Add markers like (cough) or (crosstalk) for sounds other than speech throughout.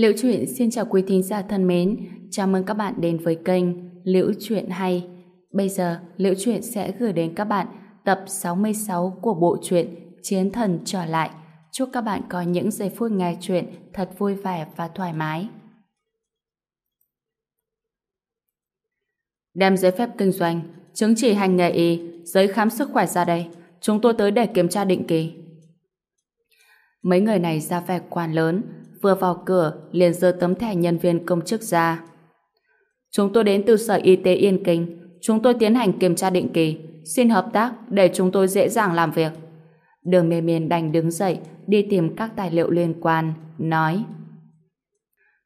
Liễu Chuyện xin chào quý thính giả thân mến, chào mừng các bạn đến với kênh Liễu Chuyện Hay. Bây giờ, Liễu Chuyện sẽ gửi đến các bạn tập 66 của bộ truyện Chiến Thần Trở Lại. Chúc các bạn có những giây phút nghe chuyện thật vui vẻ và thoải mái. Đem giấy phép kinh doanh, chứng chỉ hành nghề y, giấy khám sức khỏe ra đây. Chúng tôi tới để kiểm tra định kỳ. Mấy người này ra vẻ quan lớn, vừa vào cửa liền giơ tấm thẻ nhân viên công chức ra. Chúng tôi đến từ Sở Y tế Yên Kinh. Chúng tôi tiến hành kiểm tra định kỳ. Xin hợp tác để chúng tôi dễ dàng làm việc. Đường mê miên đành đứng dậy đi tìm các tài liệu liên quan, nói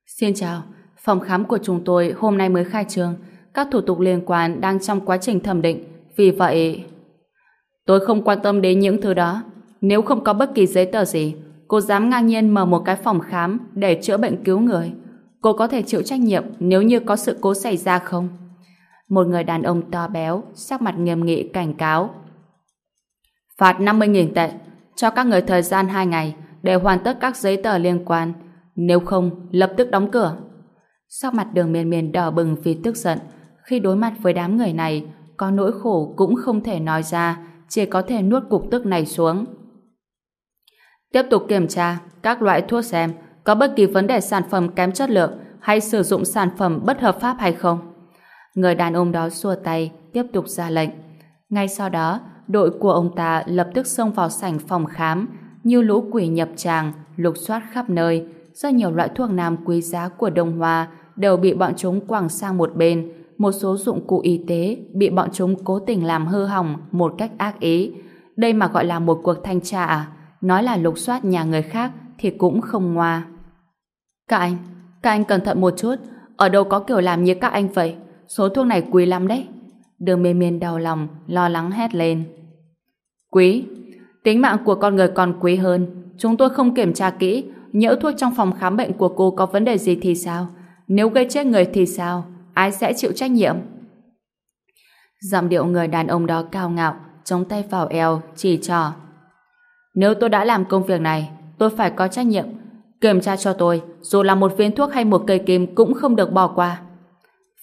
Xin chào, phòng khám của chúng tôi hôm nay mới khai trương. Các thủ tục liên quan đang trong quá trình thẩm định. Vì vậy... Tôi không quan tâm đến những thứ đó. Nếu không có bất kỳ giấy tờ gì, cô dám ngang nhiên mở một cái phòng khám để chữa bệnh cứu người. Cô có thể chịu trách nhiệm nếu như có sự cố xảy ra không? Một người đàn ông to béo, sắc mặt nghiêm nghị cảnh cáo. Phạt 50.000 tệ, cho các người thời gian 2 ngày để hoàn tất các giấy tờ liên quan. Nếu không, lập tức đóng cửa. Sắc mặt đường miền miền đỏ bừng vì tức giận. Khi đối mặt với đám người này, có nỗi khổ cũng không thể nói ra, chỉ có thể nuốt cục tức này xuống. Tiếp tục kiểm tra các loại thuốc xem có bất kỳ vấn đề sản phẩm kém chất lượng hay sử dụng sản phẩm bất hợp pháp hay không. Người đàn ông đó xua tay, tiếp tục ra lệnh. Ngay sau đó, đội của ông ta lập tức xông vào sảnh phòng khám, như lũ quỷ nhập tràng, lục soát khắp nơi. Rất nhiều loại thuốc nam quý giá của Đông Hoa đều bị bọn chúng quẳng sang một bên. Một số dụng cụ y tế bị bọn chúng cố tình làm hư hỏng một cách ác ý. Đây mà gọi là một cuộc thanh tra à? Nói là lục soát nhà người khác thì cũng không ngoa. Các anh, các anh cẩn thận một chút. Ở đâu có kiểu làm như các anh vậy? Số thuốc này quý lắm đấy. Đường miên miên đau lòng, lo lắng hét lên. Quý? Tính mạng của con người còn quý hơn. Chúng tôi không kiểm tra kỹ, nhỡ thuốc trong phòng khám bệnh của cô có vấn đề gì thì sao? Nếu gây chết người thì sao? Ai sẽ chịu trách nhiệm? Giọng điệu người đàn ông đó cao ngạo, chống tay vào eo, chỉ trò. Nếu tôi đã làm công việc này, tôi phải có trách nhiệm. Kiểm tra cho tôi, dù là một viên thuốc hay một cây kim cũng không được bỏ qua.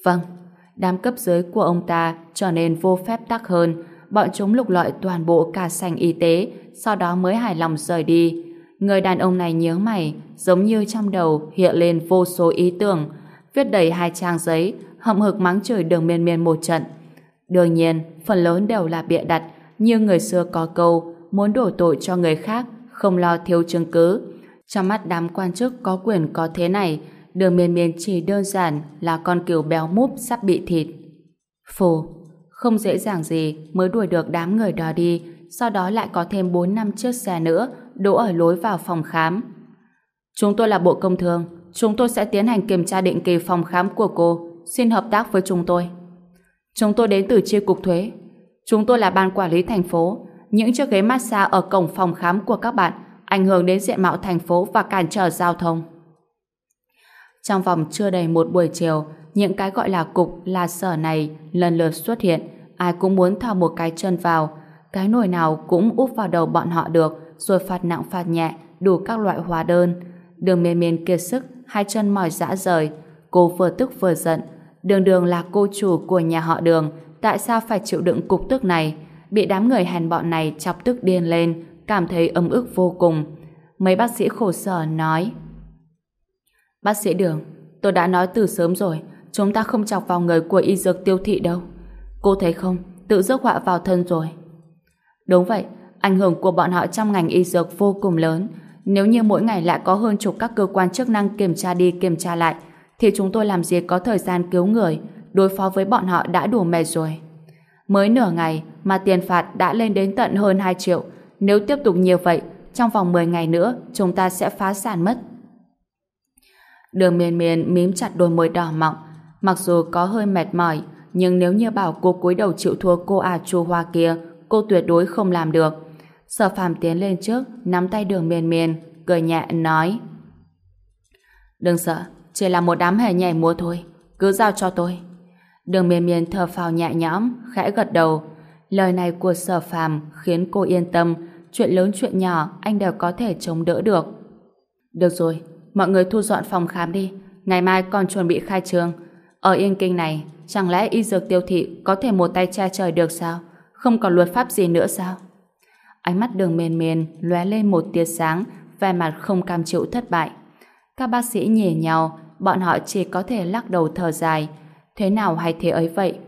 Vâng, đám cấp dưới của ông ta trở nên vô phép tắc hơn. Bọn chúng lục lọi toàn bộ cả sảnh y tế, sau đó mới hài lòng rời đi. Người đàn ông này nhớ mày, giống như trong đầu hiện lên vô số ý tưởng, viết đầy hai trang giấy, hậm hực mắng chửi đường miên miên một trận. Đương nhiên, phần lớn đều là bịa đặt, như người xưa có câu, muốn đổ tội cho người khác, không lo thiếu chứng cứ. Trong mắt đám quan chức có quyền có thế này, đường miên miên chỉ đơn giản là con cừu béo múp sắp bị thịt. Phù, không dễ dàng gì mới đuổi được đám người đó đi, sau đó lại có thêm 4 năm chiếc xe nữa đỗ ở lối vào phòng khám. Chúng tôi là Bộ Công Thương, chúng tôi sẽ tiến hành kiểm tra định kỳ phòng khám của cô, xin hợp tác với chúng tôi. Chúng tôi đến từ chi cục thuế. Chúng tôi là ban quản lý thành phố. Những chiếc ghế massage ở cổng phòng khám của các bạn ảnh hưởng đến diện mạo thành phố và cản trở giao thông. Trong vòng chưa đầy một buổi chiều, những cái gọi là cục là sở này lần lượt xuất hiện, ai cũng muốn thò một cái chân vào, cái nồi nào cũng úp vào đầu bọn họ được, rồi phạt nặng phạt nhẹ, đủ các loại hóa đơn. Đường miên miên kiệt sức, hai chân mỏi dã rời, cô vừa tức vừa giận. Đường đường là cô chủ của nhà họ đường, tại sao phải chịu đựng cục tức này? Bị đám người hèn bọn này chọc tức điên lên, cảm thấy ấm ức vô cùng. Mấy bác sĩ khổ sở nói Bác sĩ Đường, tôi đã nói từ sớm rồi, chúng ta không chọc vào người của y dược tiêu thị đâu. Cô thấy không, tự rước họa vào thân rồi. Đúng vậy, ảnh hưởng của bọn họ trong ngành y dược vô cùng lớn. Nếu như mỗi ngày lại có hơn chục các cơ quan chức năng kiểm tra đi kiểm tra lại, thì chúng tôi làm gì có thời gian cứu người, đối phó với bọn họ đã đủ mệt rồi. Mới nửa ngày mà tiền phạt đã lên đến tận hơn 2 triệu. Nếu tiếp tục như vậy, trong vòng 10 ngày nữa, chúng ta sẽ phá sản mất. Đường miền miền mím chặt đôi môi đỏ mọng. Mặc dù có hơi mệt mỏi, nhưng nếu như bảo cô cúi đầu chịu thua cô à chu hoa kia, cô tuyệt đối không làm được. Sở phàm tiến lên trước, nắm tay đường miền miền, cười nhẹ nói. Đừng sợ, chỉ là một đám hề nhảy múa thôi, cứ giao cho tôi. Đường miên miền thở phào nhẹ nhõm, khẽ gật đầu. Lời này của sở phàm khiến cô yên tâm, chuyện lớn chuyện nhỏ anh đều có thể chống đỡ được. Được rồi, mọi người thu dọn phòng khám đi. Ngày mai còn chuẩn bị khai trương. Ở Yên Kinh này, chẳng lẽ y dược tiêu thị có thể một tay che trời được sao? Không còn luật pháp gì nữa sao? Ánh mắt đường mền mền lóe lên một tia sáng, vẻ mặt không cam chịu thất bại. Các bác sĩ nhề nhau, bọn họ chỉ có thể lắc đầu thở dài. Thế nào hay thế ấy vậy?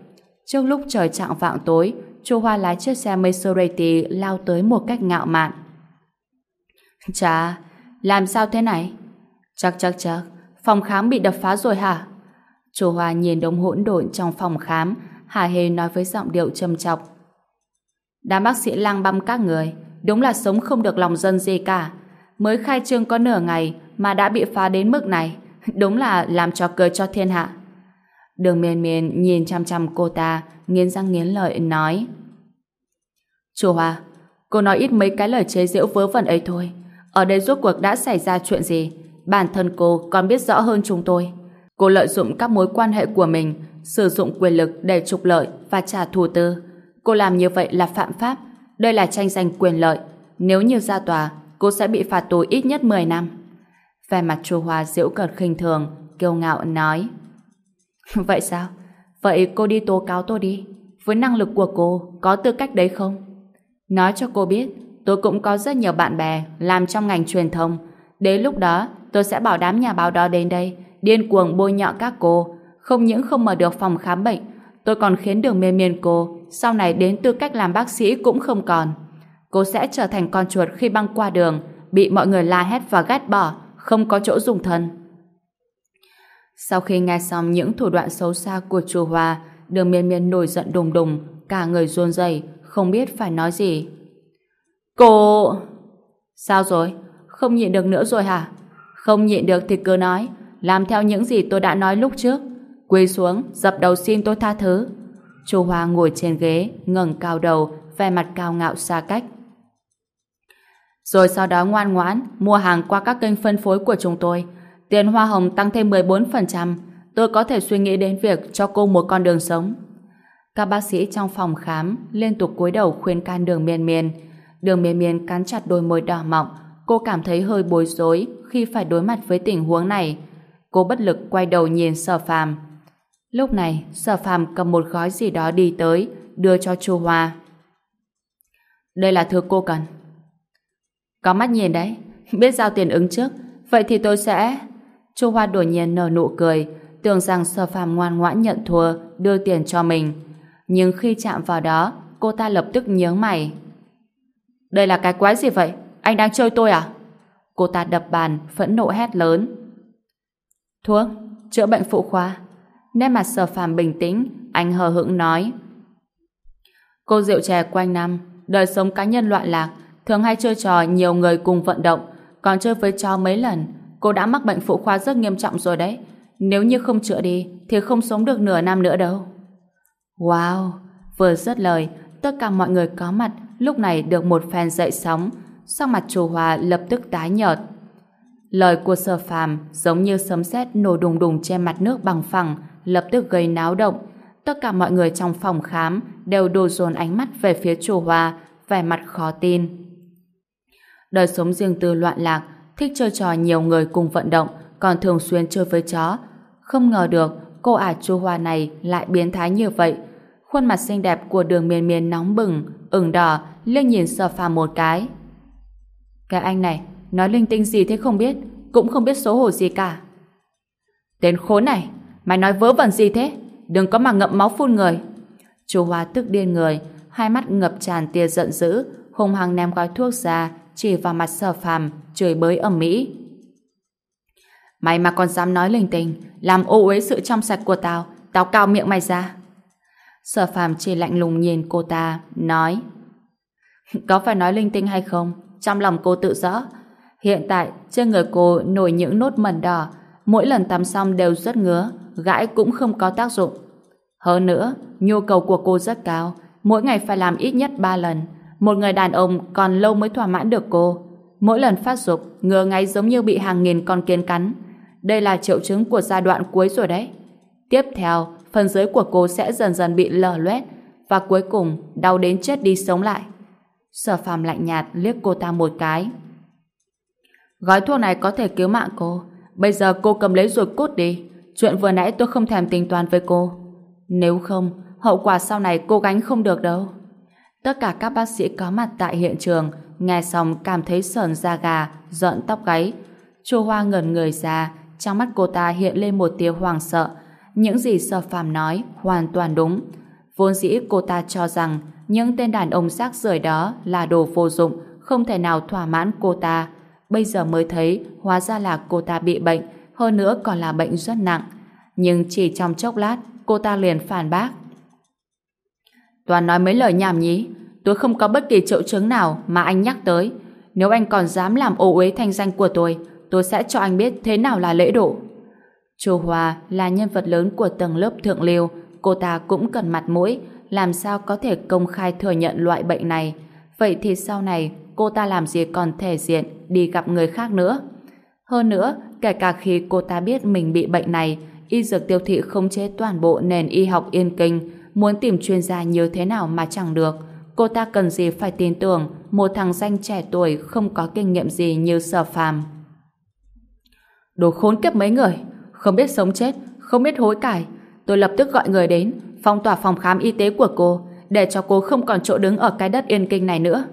Trước lúc trời trạng vạng tối, Chu Hoa lái chiếc xe Maserati lao tới một cách ngạo mạn. Chà, làm sao thế này? Chắc chắc chắc, phòng khám bị đập phá rồi hả? Chu Hoa nhìn đống hỗn độn trong phòng khám, Hà Hề nói với giọng điệu trầm chọc. Đám bác sĩ lang băm các người, đúng là sống không được lòng dân gì cả. Mới khai trương có nửa ngày mà đã bị phá đến mức này, đúng là làm trò cười cho thiên hạ. Đường miên miên nhìn chăm chăm cô ta, nghiến răng nghiến lợi nói. Chú Hoa, cô nói ít mấy cái lời chế giễu vớ vẩn ấy thôi. Ở đây rốt cuộc đã xảy ra chuyện gì? Bản thân cô còn biết rõ hơn chúng tôi. Cô lợi dụng các mối quan hệ của mình, sử dụng quyền lực để trục lợi và trả thù tư. Cô làm như vậy là phạm pháp. Đây là tranh giành quyền lợi. Nếu như ra tòa, cô sẽ bị phạt tù ít nhất 10 năm. Vẻ mặt Chu Hoa diễu cợt khinh thường, kiêu ngạo nói. (laughs) Vậy sao? Vậy cô đi tố cáo tôi đi. Với năng lực của cô, có tư cách đấy không? Nói cho cô biết, tôi cũng có rất nhiều bạn bè làm trong ngành truyền thông. Đến lúc đó, tôi sẽ bảo đám nhà báo đó đến đây, điên cuồng bôi nhọ các cô. Không những không mở được phòng khám bệnh, tôi còn khiến đường mê miên cô sau này đến tư cách làm bác sĩ cũng không còn. Cô sẽ trở thành con chuột khi băng qua đường, bị mọi người la hét và ghét bỏ, không có chỗ dùng thân. Sau khi nghe xong những thủ đoạn xấu xa của chùa Hoa, đường miên miên nổi giận đùng đùng, cả người run rẩy, không biết phải nói gì. Cô... Sao rồi? Không nhịn được nữa rồi hả? Không nhịn được thì cứ nói, làm theo những gì tôi đã nói lúc trước. Quỳ xuống, dập đầu xin tôi tha thứ. Chu Hoa ngồi trên ghế, ngẩng cao đầu, vẻ mặt cao ngạo xa cách. Rồi sau đó ngoan ngoãn, mua hàng qua các kênh phân phối của chúng tôi. Tiền hoa hồng tăng thêm 14%, tôi có thể suy nghĩ đến việc cho cô một con đường sống. Các bác sĩ trong phòng khám liên tục cúi đầu khuyên can đường miên miên. Đường miên miên cắn chặt đôi môi đỏ mọng, cô cảm thấy hơi bối rối khi phải đối mặt với tình huống này. Cô bất lực quay đầu nhìn sở phàm. Lúc này, sở phàm cầm một gói gì đó đi tới, đưa cho chu Hoa. Đây là thứ cô cần. Có mắt nhìn đấy, biết giao tiền ứng trước, vậy thì tôi sẽ... Chu Hoa đột nhiên nở nụ cười, tưởng rằng sở phàm ngoan ngoãn nhận thua, đưa tiền cho mình. Nhưng khi chạm vào đó, cô ta lập tức nhớ mày. Đây là cái quái gì vậy? Anh đang chơi tôi à? Cô ta đập bàn, phẫn nộ hét lớn. Thuốc, chữa bệnh phụ khoa. Nét mặt sở phàm bình tĩnh, anh hờ hững nói. Cô rượu chè quanh năm, đời sống cá nhân loạn lạc, thường hay chơi trò nhiều người cùng vận động, còn chơi với chó mấy lần, cô đã mắc bệnh phụ khoa rất nghiêm trọng rồi đấy. Nếu như không chữa đi, thì không sống được nửa năm nữa đâu. Wow! Vừa dứt lời, tất cả mọi người có mặt lúc này được một phen dậy sóng, sau mặt chủ hòa lập tức tái nhợt. Lời của sở phàm giống như sấm sét nổ đùng đùng trên mặt nước bằng phẳng, lập tức gây náo động. Tất cả mọi người trong phòng khám đều đổ dồn ánh mắt về phía chủ hòa, vẻ mặt khó tin. Đời sống riêng tư loạn lạc, thích chơi trò nhiều người cùng vận động, còn thường xuyên chơi với chó. Không ngờ được, cô ả chu hoa này lại biến thái như vậy. Khuôn mặt xinh đẹp của đường miền miền nóng bừng, ửng đỏ, liếc nhìn sờ phàm một cái. Cái anh này, nói linh tinh gì thế không biết, cũng không biết xấu hổ gì cả. Tên khốn này, mày nói vớ vẩn gì thế? Đừng có mà ngậm máu phun người. Chu Hoa tức điên người, hai mắt ngập tràn tia giận dữ, hung hăng ném gói thuốc ra, chỉ vào mặt sở phàm, chửi bới ẩm mỹ. Mày mà còn dám nói linh tinh, làm ô uế sự trong sạch của tao, tao cao miệng mày ra. Sở phàm chỉ lạnh lùng nhìn cô ta, nói Có phải nói linh tinh hay không? Trong lòng cô tự rõ. Hiện tại, trên người cô nổi những nốt mẩn đỏ, mỗi lần tắm xong đều rất ngứa, gãi cũng không có tác dụng. Hơn nữa, nhu cầu của cô rất cao, mỗi ngày phải làm ít nhất 3 lần. Một người đàn ông còn lâu mới thỏa mãn được cô. Mỗi lần phát dục, ngứa ngáy giống như bị hàng nghìn con kiến cắn. Đây là triệu chứng của giai đoạn cuối rồi đấy. Tiếp theo, phần dưới của cô sẽ dần dần bị lở loét và cuối cùng đau đến chết đi sống lại. Sở phàm lạnh nhạt liếc cô ta một cái. Gói thuốc này có thể cứu mạng cô, Bây giờ cô cầm lấy rồi cút đi. Chuyện vừa nãy tôi không thèm tính toán với cô. Nếu không, hậu quả sau này cô gánh không được đâu. Tất cả các bác sĩ có mặt tại hiện trường nghe xong cảm thấy sờn da gà, giận tóc gáy. Chu Hoa ngẩn người ra, trong mắt cô ta hiện lên một tia hoàng sợ. Những gì Sở Phàm nói hoàn toàn đúng. Vốn dĩ cô ta cho rằng những tên đàn ông rác rưởi đó là đồ vô dụng, không thể nào thỏa mãn cô ta. Bây giờ mới thấy hóa ra là cô ta bị bệnh, hơn nữa còn là bệnh rất nặng. Nhưng chỉ trong chốc lát, cô ta liền phản bác. Toàn nói mấy lời nhảm nhí, tôi không có bất kỳ triệu chứng nào mà anh nhắc tới. Nếu anh còn dám làm ô uế thanh danh của tôi, tôi sẽ cho anh biết thế nào là lễ độ. Chu Hoa là nhân vật lớn của tầng lớp thượng lưu, cô ta cũng cần mặt mũi, làm sao có thể công khai thừa nhận loại bệnh này. Vậy thì sau này cô ta làm gì còn thể diện đi gặp người khác nữa. Hơn nữa, kể cả khi cô ta biết mình bị bệnh này, y dược tiêu thị không chế toàn bộ nền y học yên kinh, muốn tìm chuyên gia như thế nào mà chẳng được. Cô ta cần gì phải tin tưởng một thằng danh trẻ tuổi không có kinh nghiệm gì như sở phàm. Đồ khốn kiếp mấy người, không biết sống chết, không biết hối cải. Tôi lập tức gọi người đến, phong tỏa phòng khám y tế của cô, để cho cô không còn chỗ đứng ở cái đất yên kinh này nữa.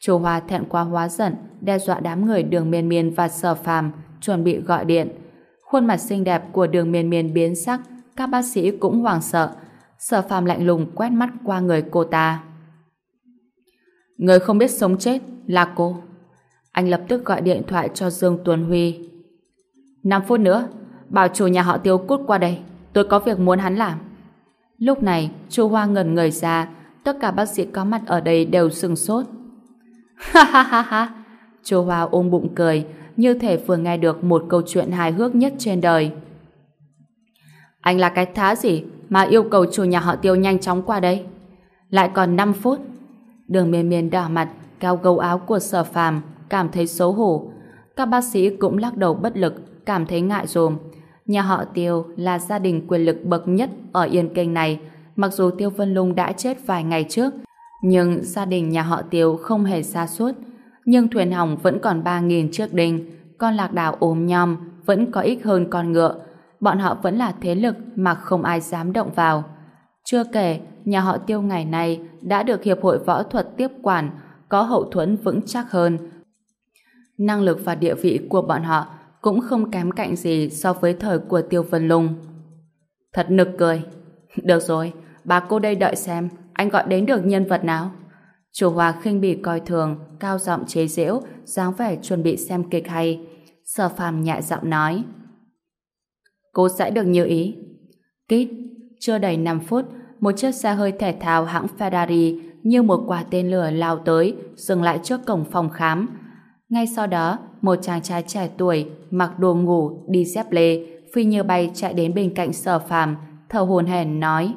Chu Hoa thẹn quá hóa giận, đe dọa đám người đường miên miên và sở phàm, chuẩn bị gọi điện. Khuôn mặt xinh đẹp của đường miên miên biến sắc, các bác sĩ cũng hoảng sợ. Sở phàm lạnh lùng quét mắt qua người cô ta. Người không biết sống chết là cô. Anh lập tức gọi điện thoại cho Dương Tuấn Huy. 5 phút nữa, bảo chủ nhà họ tiêu cút qua đây. Tôi có việc muốn hắn làm. Lúc này, chu Hoa ngẩn người ra, tất cả bác sĩ có mặt ở đây đều sừng sốt. (laughs) Ha ha ha ha! Chu Hoa ôm bụng cười, như thể vừa nghe được một câu chuyện hài hước nhất trên đời. Anh là cái thá gì mà yêu cầu chủ nhà họ tiêu nhanh chóng qua đây? Lại còn 5 phút. Đường miên miên đỏ mặt, cao gấu áo của sở phàm, cảm thấy xấu hổ. Các bác sĩ cũng lắc đầu bất lực, cảm thấy ngại rồm. Nhà họ Tiêu là gia đình quyền lực bậc nhất ở Yên Kinh này. Mặc dù Tiêu Vân Lung đã chết vài ngày trước, nhưng gia đình nhà họ Tiêu không hề xa suốt. Nhưng thuyền hỏng vẫn còn 3.000 chiếc đinh, con lạc đảo ốm nhom vẫn có ích hơn con ngựa. Bọn họ vẫn là thế lực mà không ai dám động vào. Chưa kể, nhà họ Tiêu ngày nay đã được Hiệp hội Võ thuật tiếp quản, có hậu thuẫn vững chắc hơn. Năng lực và địa vị của bọn họ cũng không kém cạnh gì so với thời của Tiêu Vân Lung. Thật nực cười. (laughs) Được rồi, bà cô đây đợi xem anh gọi đến được nhân vật nào. Chủ Hòa khinh bỉ coi thường, cao giọng chế giễu, dáng vẻ chuẩn bị xem kịch hay. Sở phàm nhại giọng nói. Cô sẽ được như ý. Kít, chưa đầy 5 phút, một chiếc xe hơi thể thao hãng Ferrari như một quả tên lửa lao tới, dừng lại trước cổng phòng khám. Ngay sau đó, một chàng trai trẻ tuổi mặc đồ ngủ, đi dép lê, phi như bay chạy đến bên cạnh sở phàm, thở hồn hển nói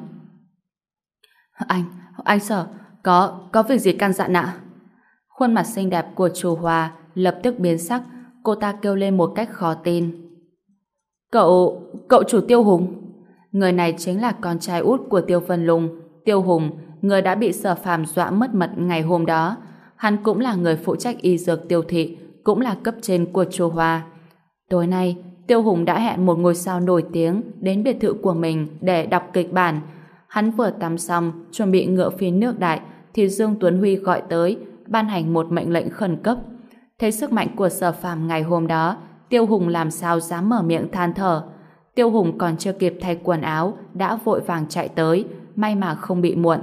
Anh, anh sở, có, có việc gì căn dặn ạ? Khuôn mặt xinh đẹp của chủ hòa lập tức biến sắc, cô ta kêu lên một cách khó tin. Cậu, cậu chủ Tiêu Hùng. Người này chính là con trai út của Tiêu Vân Lùng, Tiêu Hùng, người đã bị sở phàm dọa mất mật ngày hôm đó. Hắn cũng là người phụ trách y dược tiêu thị, cũng là cấp trên của Chu Hoa. Tối nay, Tiêu Hùng đã hẹn một ngôi sao nổi tiếng đến biệt thự của mình để đọc kịch bản. Hắn vừa tắm xong, chuẩn bị ngựa phi nước đại, thì Dương Tuấn Huy gọi tới, ban hành một mệnh lệnh khẩn cấp. Thấy sức mạnh của sở phàm ngày hôm đó, Tiêu Hùng làm sao dám mở miệng than thở. Tiêu Hùng còn chưa kịp thay quần áo, đã vội vàng chạy tới, may mà không bị muộn.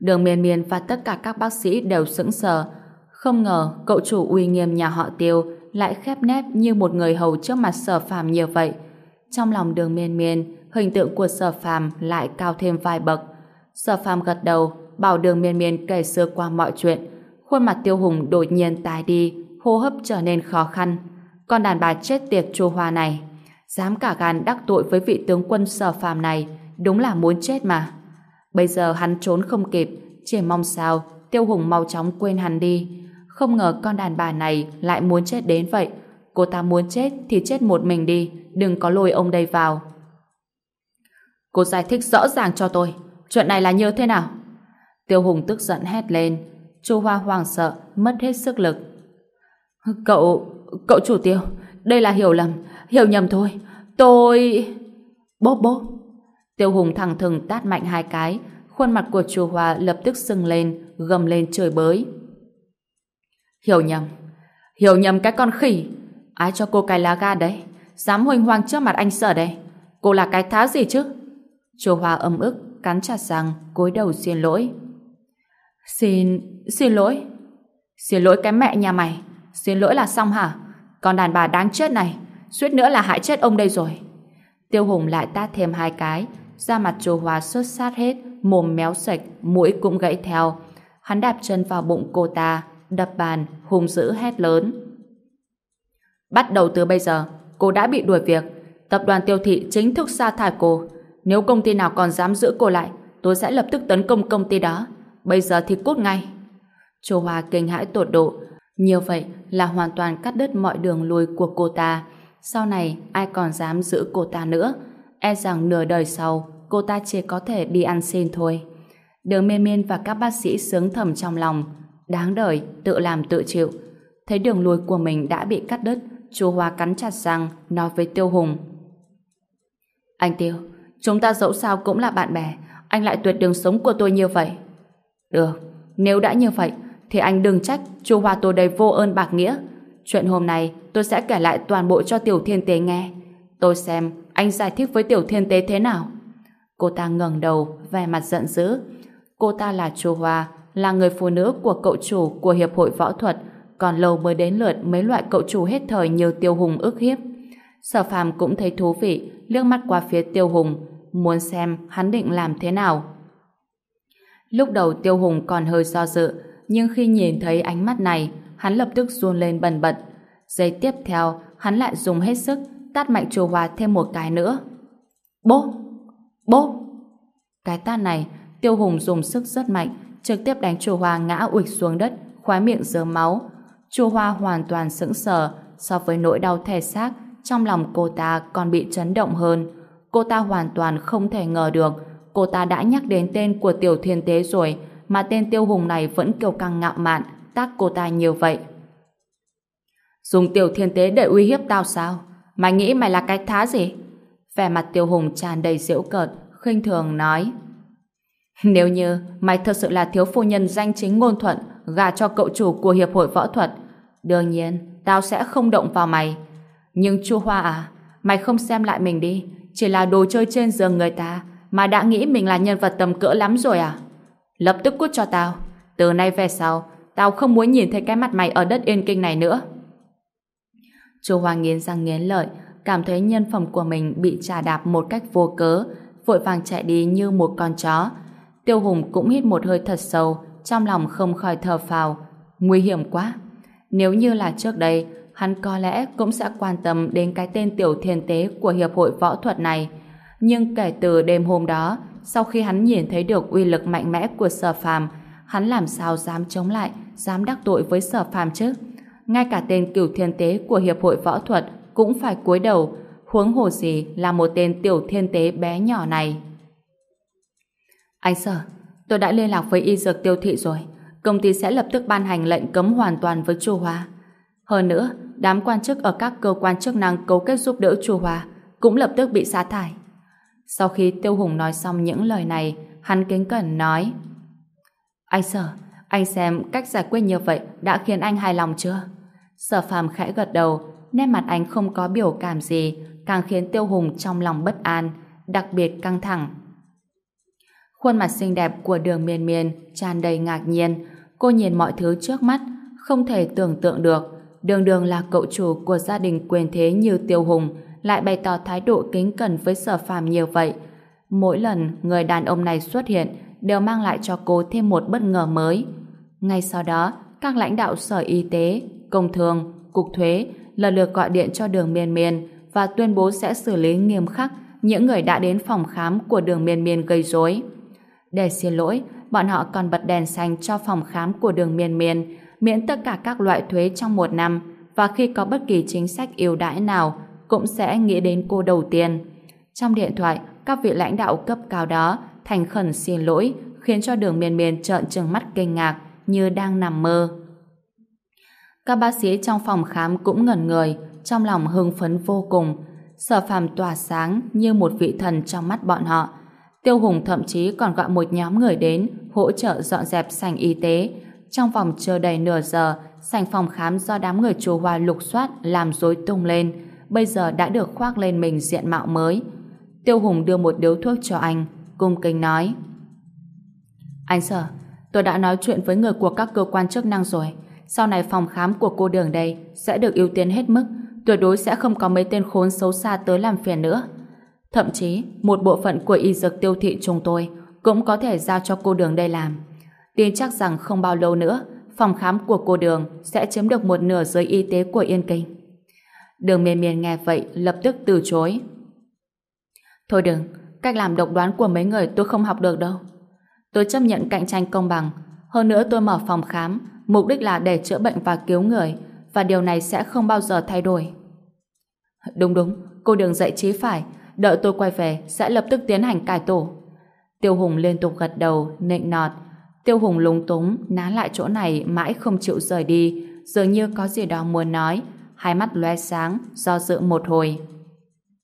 Đường miên miên và tất cả các bác sĩ đều sững sờ. Không ngờ cậu chủ uy nghiêm nhà họ Tiêu lại khép nép như một người hầu trước mặt sở phàm như vậy. Trong lòng đường miên miên, hình tượng của sở phàm lại cao thêm vài bậc. Sở phàm gật đầu, bảo đường miên miên kể sơ qua mọi chuyện. Khuôn mặt tiêu hùng đột nhiên tái đi, hô hấp trở nên khó khăn. Con đàn bà chết tiệt chu hoa này, dám cả gan đắc tội với vị tướng quân sở phàm này, đúng là muốn chết mà. Bây giờ hắn trốn không kịp, chỉ mong sao Tiêu Hùng mau chóng quên hắn đi. Không ngờ con đàn bà này lại muốn chết đến vậy. Cô ta muốn chết thì chết một mình đi, đừng có lôi ông đây vào. Cô giải thích rõ ràng cho tôi, chuyện này là như thế nào? Tiêu Hùng tức giận hét lên, Chu Hoa hoảng sợ, mất hết sức lực. Cậu, cậu chủ tiêu, đây là hiểu lầm, hiểu nhầm thôi. Tôi... Bốp bốp. Tiêu Hùng thẳng thừng tát mạnh hai cái, khuôn mặt của chùa hòa lập tức sưng lên, gầm lên trời bới. Hiểu nhầm. Hiểu nhầm cái con khỉ. Ai cho cô cái lá ga đấy? Dám huỳnh hoang trước mặt anh sở đây. Cô là cái thá gì chứ? Chùa hòa âm ức, cắn chặt răng, cúi đầu xin lỗi. Xin... xin lỗi. Xin lỗi cái mẹ nhà mày. Xin lỗi là xong hả? Con đàn bà đáng chết này. Suýt nữa là hại chết ông đây rồi. Tiêu Hùng lại tát thêm hai cái. Da mặt châu Hoa xuất sát hết, mồm méo sạch, mũi cũng gãy theo. Hắn đạp chân vào bụng cô ta, đập bàn, hùng dữ hét lớn. Bắt đầu từ bây giờ, cô đã bị đuổi việc. Tập đoàn tiêu thị chính thức sa thải cô. Nếu công ty nào còn dám giữ cô lại, tôi sẽ lập tức tấn công công ty đó. Bây giờ thì cút ngay. Chu Hoa kinh hãi tột độ. Như vậy là hoàn toàn cắt đứt mọi đường lùi của cô ta. Sau này ai còn dám giữ cô ta nữa? E rằng nửa đời sau cô ta chỉ có thể đi ăn xin thôi. Đường miên miên và các bác sĩ sướng thầm trong lòng. Đáng đời, tự làm tự chịu. Thấy đường lùi của mình đã bị cắt đứt, chú Hoa cắn chặt răng, nói với Tiêu Hùng. Anh Tiêu, chúng ta dẫu sao cũng là bạn bè, anh lại tuyệt đường sống của tôi như vậy. Được, nếu đã như vậy, thì anh đừng trách Chu Hoa tôi đây vô ơn bạc nghĩa. Chuyện hôm nay tôi sẽ kể lại toàn bộ cho Tiểu Thiên Tế nghe. Tôi xem anh giải thích với Tiểu Thiên Tế thế nào. Cô ta ngẩng đầu, vẻ mặt giận dữ. Cô ta là Chu Hoa, là người phụ nữ của cậu chủ của Hiệp hội Võ thuật, còn lâu mới đến lượt mấy loại cậu chủ hết thời như Tiêu Hùng ức hiếp. Sở phàm cũng thấy thú vị, liếc mắt qua phía Tiêu Hùng, muốn xem hắn định làm thế nào. Lúc đầu Tiêu Hùng còn hơi do dự, nhưng khi nhìn thấy ánh mắt này, hắn lập tức run lên bần bật. Giây tiếp theo, hắn lại dùng hết sức, tát mạnh chùa hòa thêm một cái nữa. Bố! Bố! Cái tát này, Tiêu Hùng dùng sức rất mạnh, trực tiếp đánh chùa hòa ngã ụịch xuống đất, khóe miệng dơ máu. Chùa hoa hoàn toàn sững sờ so với nỗi đau thể xác trong lòng cô ta còn bị chấn động hơn. Cô ta hoàn toàn không thể ngờ được cô ta đã nhắc đến tên của Tiểu Thiên Tế rồi mà tên Tiêu Hùng này vẫn kiêu căng ngạo mạn tác cô ta nhiều vậy. Dùng Tiểu Thiên Tế để uy hiếp tao sao? Mày nghĩ mày là cái thá gì? Vẻ mặt Tiêu Hùng tràn đầy giễu cợt, khinh thường nói. Nếu như mày thật sự là thiếu phu nhân danh chính ngôn thuận gà cho cậu chủ của Hiệp hội Võ thuật, đương nhiên tao sẽ không động vào mày. Nhưng Chu Hoa à, mày không xem lại mình đi, chỉ là đồ chơi trên giường người ta mà đã nghĩ mình là nhân vật tầm cỡ lắm rồi à? Lập tức cút cho tao. Từ nay về sau, tao không muốn nhìn thấy cái mặt mày ở đất yên kinh này nữa. Chu Hoa nghiến răng nghiến lợi, cảm thấy nhân phẩm của mình bị trà đạp một cách vô cớ, vội vàng chạy đi như một con chó. Tiêu Hùng cũng hít một hơi thật sâu, trong lòng không khỏi thở phào. Nguy hiểm quá. Nếu như là trước đây, hắn có lẽ cũng sẽ quan tâm đến cái tên tiểu thiên tế của Hiệp hội Võ thuật này. Nhưng kể từ đêm hôm đó, sau khi hắn nhìn thấy được uy lực mạnh mẽ của sở phàm, hắn làm sao dám chống lại, dám đắc tội với sở phàm chứ? Ngay cả tên cửu thiên tế của Hiệp hội Võ thuật cũng phải cúi đầu, huống hồ gì là một tên tiểu thiên tế bé nhỏ này. Anh sở, tôi đã liên lạc với y dược tiêu thị rồi. Công ty sẽ lập tức ban hành lệnh cấm hoàn toàn với Chu Hoa. Hơn nữa, đám quan chức ở các cơ quan chức năng cấu kết giúp đỡ Chu Hoa cũng lập tức bị sa thải. Sau khi Tiêu Hùng nói xong những lời này, hắn kính cẩn nói Anh Sở, anh xem cách giải quyết như vậy đã khiến anh hài lòng chưa? Sở phàm khẽ gật đầu, nét mặt anh không có biểu cảm gì, càng khiến Tiêu Hùng trong lòng bất an, đặc biệt căng thẳng. Khuôn mặt xinh đẹp của đường miên miên tràn đầy ngạc nhiên, cô nhìn mọi thứ trước mắt, không thể tưởng tượng được đường đường là cậu chủ của gia đình quyền thế như Tiêu Hùng lại bày tỏ thái độ kính cẩn với sở phàm nhiều vậy. Mỗi lần người đàn ông này xuất hiện đều mang lại cho cô thêm một bất ngờ mới. Ngay sau đó, các lãnh đạo sở y tế, công thương, cục thuế lần lượt gọi điện cho đường miên miên và tuyên bố sẽ xử lý nghiêm khắc những người đã đến phòng khám của đường miên miên gây rối. Để xin lỗi, bọn họ còn bật đèn xanh cho phòng khám của đường miên miên miễn tất cả các loại thuế trong một năm và khi có bất kỳ chính sách ưu đãi nào cũng sẽ nghĩ đến cô đầu tiên. Trong điện thoại, các vị lãnh đạo cấp cao đó thành khẩn xin lỗi khiến cho đường miền miền trợn trừng mắt kinh ngạc như đang nằm mơ. Các bác sĩ trong phòng khám cũng ngẩn người trong lòng hưng phấn vô cùng. Sở phàm tỏa sáng như một vị thần trong mắt bọn họ. Tiêu Hùng thậm chí còn gọi một nhóm người đến hỗ trợ dọn dẹp sảnh y tế. Trong vòng chờ đầy nửa giờ, sảnh phòng khám do đám người chùa hoa lục soát làm rối tung lên, bây giờ đã được khoác lên mình diện mạo mới. Tiêu Hùng đưa một điếu thuốc cho anh, cung kính nói. Anh Sở, tôi đã nói chuyện với người của các cơ quan chức năng rồi. Sau này phòng khám của cô đường đây sẽ được ưu tiên hết mức, tuyệt đối sẽ không có mấy tên khốn xấu xa tới làm phiền nữa. Thậm chí, một bộ phận của y dược tiêu thị chúng tôi cũng có thể giao cho cô đường đây làm. Tin chắc rằng không bao lâu nữa, phòng khám của cô đường sẽ chiếm được một nửa giới y tế của Yên Kinh. Đường miền miền nghe vậy lập tức từ chối. Thôi đừng, cách làm độc đoán của mấy người tôi không học được đâu. Tôi chấp nhận cạnh tranh công bằng. Hơn nữa tôi mở phòng khám, mục đích là để chữa bệnh và cứu người, và điều này sẽ không bao giờ thay đổi. Đúng đúng, cô đường dạy trí phải, đợi tôi quay về sẽ lập tức tiến hành cải tổ. Tiêu Hùng liên tục gật đầu, nịnh nọt. Tiêu Hùng lúng túng, ná lại chỗ này mãi không chịu rời đi, dường như có gì đó muốn nói, hai mắt lóe sáng, do dự một hồi.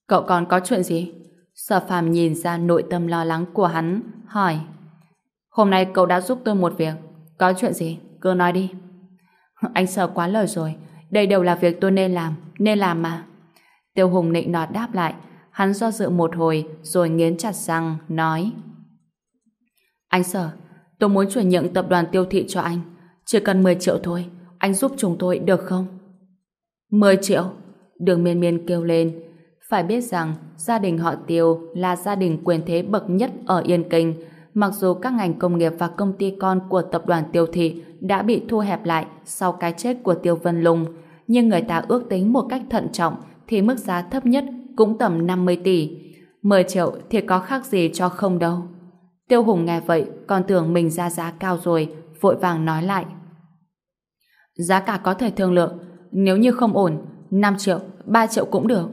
Cậu còn có chuyện gì? Sở phàm nhìn ra nội tâm lo lắng của hắn, hỏi. Hôm nay cậu đã giúp tôi một việc. Có chuyện gì? Cứ nói đi. (laughs) Anh sợ quá lời rồi. Đây đều là việc tôi nên làm. Nên làm mà. Tiêu Hùng nịnh nọt đáp lại. Hắn do dự một hồi rồi nghiến chặt răng, nói. Anh sợ, tôi muốn chuyển nhượng tập đoàn tiêu thị cho anh. Chỉ cần 10 triệu thôi. Anh giúp chúng tôi được không? 10 triệu? Đường miên miên kêu lên. Phải biết rằng gia đình họ Tiêu là gia đình quyền thế bậc nhất ở Yên Kinh mặc dù các ngành công nghiệp và công ty con của tập đoàn Tiêu Thị đã bị thu hẹp lại sau cái chết của Tiêu Vân Lung, nhưng người ta ước tính một cách thận trọng thì mức giá thấp nhất cũng tầm 50 tỷ. 10 triệu thì có khác gì cho không đâu. Tiêu Hùng nghe vậy còn tưởng mình ra giá cao rồi, vội vàng nói lại. Giá cả có thể thương lượng, nếu như không ổn, 5 triệu, 3 triệu cũng được.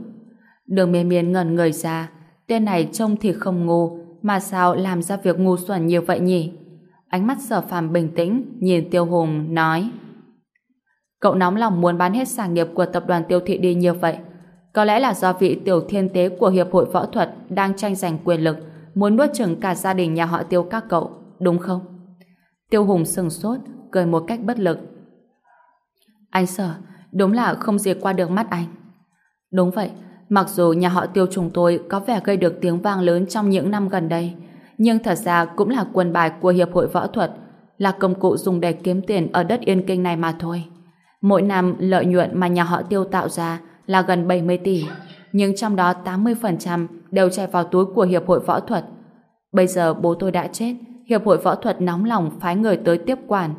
Đường miên miên ngẩn người ra, tên này trông thì không ngu, mà sao làm ra việc ngu xuẩn như vậy nhỉ? Ánh mắt sở phàm bình tĩnh, nhìn Tiêu Hùng, nói Cậu nóng lòng muốn bán hết sản nghiệp của tập đoàn tiêu thị đi như vậy. Có lẽ là do vị tiểu thiên tế của Hiệp hội Võ thuật đang tranh giành quyền lực, muốn nuốt chửng cả gia đình nhà họ tiêu các cậu, đúng không? Tiêu Hùng sừng sốt, cười một cách bất lực. Anh sở, đúng là không diệt qua được mắt anh. Đúng vậy, Mặc dù nhà họ tiêu chúng tôi có vẻ gây được tiếng vang lớn trong những năm gần đây, nhưng thật ra cũng là quần bài của Hiệp hội Võ thuật, là công cụ dùng để kiếm tiền ở đất Yên Kinh này mà thôi. Mỗi năm lợi nhuận mà nhà họ tiêu tạo ra là gần 70 tỷ, nhưng trong đó 80% đều chạy vào túi của Hiệp hội Võ thuật. Bây giờ bố tôi đã chết, Hiệp hội Võ thuật nóng lòng phái người tới tiếp quản.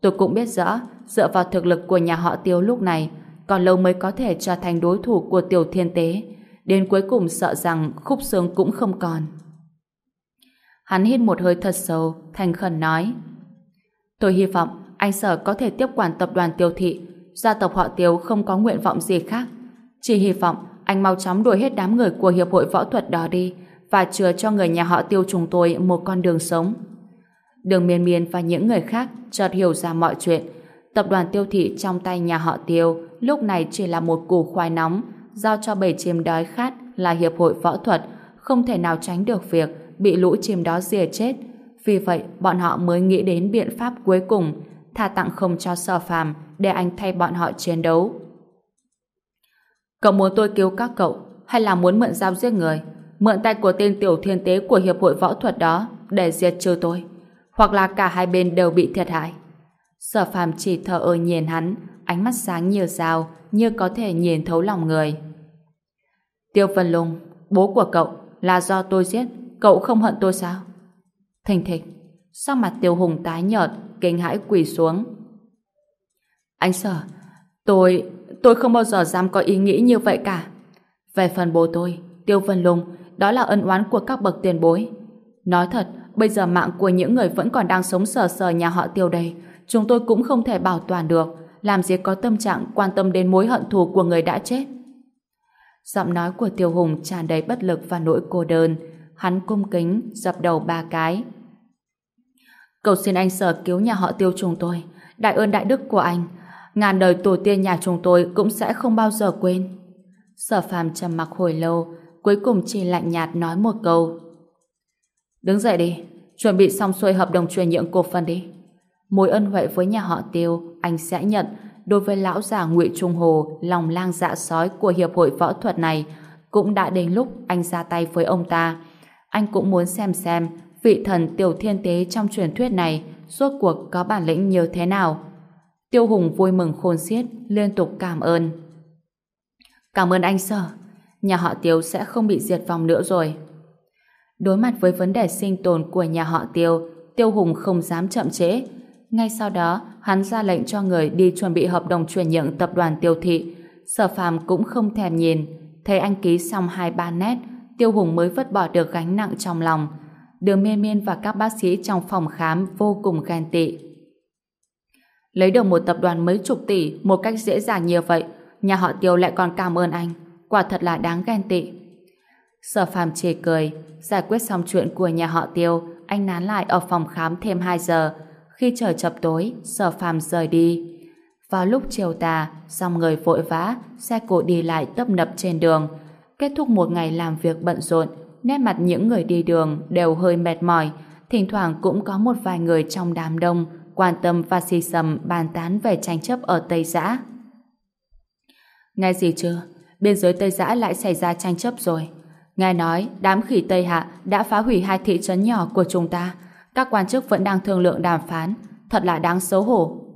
Tôi cũng biết rõ, dựa vào thực lực của nhà họ tiêu lúc này, còn lâu mới có thể trở thành đối thủ của tiểu thiên tế. Đến cuối cùng sợ rằng khúc xương cũng không còn. Hắn hít một hơi thật sâu, thành khẩn nói. Tôi hy vọng anh sở có thể tiếp quản tập đoàn tiêu thị. Gia tộc họ tiêu không có nguyện vọng gì khác. Chỉ hy vọng anh mau chóng đuổi hết đám người của hiệp hội võ thuật đó đi và chừa cho người nhà họ tiêu chúng tôi một con đường sống. Đường miên miên và những người khác chợt hiểu ra mọi chuyện. Tập đoàn tiêu thị trong tay nhà họ tiêu lúc này chỉ là một củ khoai nóng giao cho bầy chim đói khát là hiệp hội võ thuật, không thể nào tránh được việc bị lũ chim đó rìa chết. Vì vậy, bọn họ mới nghĩ đến biện pháp cuối cùng tha tặng không cho sở phàm để anh thay bọn họ chiến đấu. Cậu muốn tôi cứu các cậu hay là muốn mượn dao giết người? Mượn tay của tên tiểu thiên tế của hiệp hội võ thuật đó để diệt trừ tôi, hoặc là cả hai bên đều bị thiệt hại sở phàm chỉ thở ơ nhìn hắn ánh mắt sáng như sao, như có thể nhìn thấu lòng người. Tiêu Vân Lung, bố của cậu, là do tôi giết, cậu không hận tôi sao? Thình thịch, sau mặt Tiêu Hùng tái nhợt, kinh hãi quỳ xuống. Anh sở, tôi, tôi không bao giờ dám có ý nghĩ như vậy cả. Về phần bố tôi, Tiêu Vân Lung, đó là ân oán của các bậc tiền bối. Nói thật, bây giờ mạng của những người vẫn còn đang sống sờ sờ nhà họ Tiêu đây, chúng tôi cũng không thể bảo toàn được làm gì có tâm trạng quan tâm đến mối hận thù của người đã chết. Giọng nói của Tiêu Hùng tràn đầy bất lực và nỗi cô đơn. Hắn cung kính, dập đầu ba cái. Cầu xin anh sở cứu nhà họ tiêu chúng tôi. Đại ơn đại đức của anh. ngàn đời tổ tiên nhà chúng tôi cũng sẽ không bao giờ quên. Sở phàm trầm mặc hồi lâu, cuối cùng chỉ lạnh nhạt nói một câu. Đứng dậy đi, chuẩn bị xong xuôi hợp đồng chuyển nhượng cổ phần đi. Mối ân huệ với nhà họ Tiêu, anh sẽ nhận. Đối với lão già Ngụy Trung Hồ, lòng lang dạ sói của hiệp hội võ thuật này, cũng đã đến lúc anh ra tay với ông ta. Anh cũng muốn xem xem vị thần tiểu thiên tế trong truyền thuyết này suốt cuộc có bản lĩnh như thế nào. Tiêu Hùng vui mừng khôn xiết, liên tục cảm ơn. Cảm ơn anh sở. Nhà họ Tiêu sẽ không bị diệt vong nữa rồi. Đối mặt với vấn đề sinh tồn của nhà họ Tiêu, Tiêu Hùng không dám chậm trễ. Ngay sau đó, hắn ra lệnh cho người đi chuẩn bị hợp đồng chuyển nhượng tập đoàn Tiêu Thị. Sở phàm cũng không thèm nhìn. Thấy anh ký xong hai ba nét, Tiêu Hùng mới vứt bỏ được gánh nặng trong lòng. Đường miên miên và các bác sĩ trong phòng khám vô cùng ghen tị. Lấy được một tập đoàn mấy chục tỷ một cách dễ dàng như vậy, nhà họ Tiêu lại còn cảm ơn anh. Quả thật là đáng ghen tị. Sở phàm chê cười, giải quyết xong chuyện của nhà họ Tiêu, anh nán lại ở phòng khám thêm 2 giờ. Khi trời chập tối, sở phàm rời đi. Vào lúc chiều tà, dòng người vội vã, xe cộ đi lại tấp nập trên đường. Kết thúc một ngày làm việc bận rộn, nét mặt những người đi đường đều hơi mệt mỏi, thỉnh thoảng cũng có một vài người trong đám đông quan tâm và xì xầm bàn tán về tranh chấp ở Tây Giã. Nghe gì chưa? Biên giới Tây Giã lại xảy ra tranh chấp rồi. Nghe nói đám khỉ Tây Hạ đã phá hủy hai thị trấn nhỏ của chúng ta. Các quan chức vẫn đang thương lượng đàm phán. Thật là đáng xấu hổ. (laughs)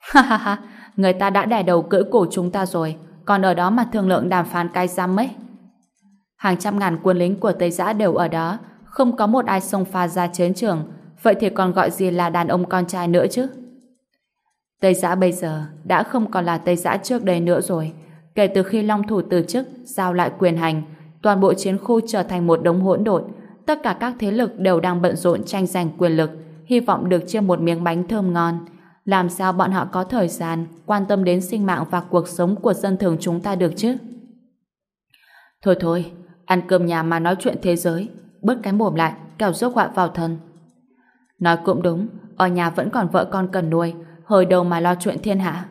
Ha ha ha, người ta đã đè đầu cưỡi cổ chúng ta rồi. Còn ở đó mà thương lượng đàm phán cai giam ấy. Hàng trăm ngàn quân lính của Tây Giã đều ở đó. Không có một ai xông pha ra chiến trường. Vậy thì còn gọi gì là đàn ông con trai nữa chứ? Tây Giã bây giờ đã không còn là Tây Giã trước đây nữa rồi. Kể từ khi Long Thủ từ chức, giao lại quyền hành, toàn bộ chiến khu trở thành một đống hỗn độn. Tất cả các thế lực đều đang bận rộn tranh giành quyền lực, hy vọng được chia một miếng bánh thơm ngon. Làm sao bọn họ có thời gian quan tâm đến sinh mạng và cuộc sống của dân thường chúng ta được chứ? Thôi thôi, ăn cơm nhà mà nói chuyện thế giới, bớt cái mồm lại, kẻo rước họa vào thân. Nói cũng đúng, ở nhà vẫn còn vợ con cần nuôi, hồi đầu mà lo chuyện thiên hạ.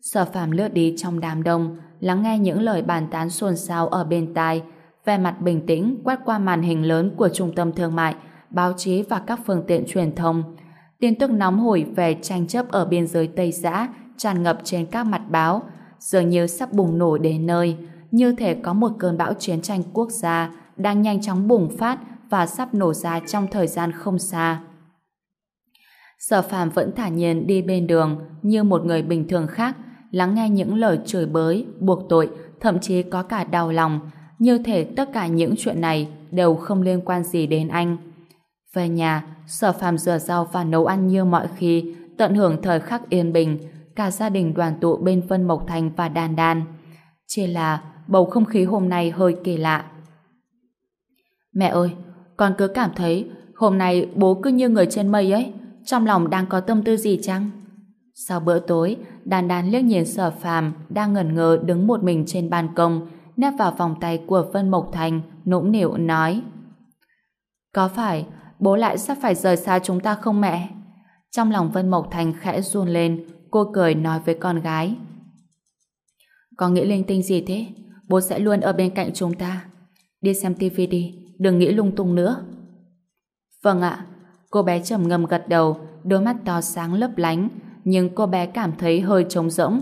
Sở phàm lướt đi trong đám đông, lắng nghe những lời bàn tán xôn xao ở bên tai, vẻ mặt bình tĩnh quét qua màn hình lớn của trung tâm thương mại, báo chí và các phương tiện truyền thông. Tin tức nóng hổi về tranh chấp ở biên giới Tây Giã tràn ngập trên các mặt báo, dường như sắp bùng nổ đến nơi, như thể có một cơn bão chiến tranh quốc gia đang nhanh chóng bùng phát và sắp nổ ra trong thời gian không xa. Sở phàm vẫn thả nhiên đi bên đường như một người bình thường khác, lắng nghe những lời chửi bới, buộc tội, thậm chí có cả đau lòng, như thể tất cả những chuyện này đều không liên quan gì đến anh. Về nhà, sở phàm rửa rau và nấu ăn như mọi khi, tận hưởng thời khắc yên bình, cả gia đình đoàn tụ bên Vân Mộc Thành và Đan Đan. Chỉ là bầu không khí hôm nay hơi kỳ lạ. Mẹ ơi, con cứ cảm thấy hôm nay bố cứ như người trên mây ấy, trong lòng đang có tâm tư gì chăng? Sau bữa tối, đàn đàn liếc nhìn sở phàm đang ngẩn ngơ đứng một mình trên ban công, nép vào vòng tay của Vân Mộc Thành, nũng nịu nói. Có phải bố lại sắp phải rời xa chúng ta không mẹ? Trong lòng Vân Mộc Thành khẽ run lên, cô cười nói với con gái. Có nghĩ linh tinh gì thế? Bố sẽ luôn ở bên cạnh chúng ta. Đi xem tivi đi, đừng nghĩ lung tung nữa. Vâng ạ, cô bé trầm ngâm gật đầu, đôi mắt to sáng lấp lánh, nhưng cô bé cảm thấy hơi trống rỗng.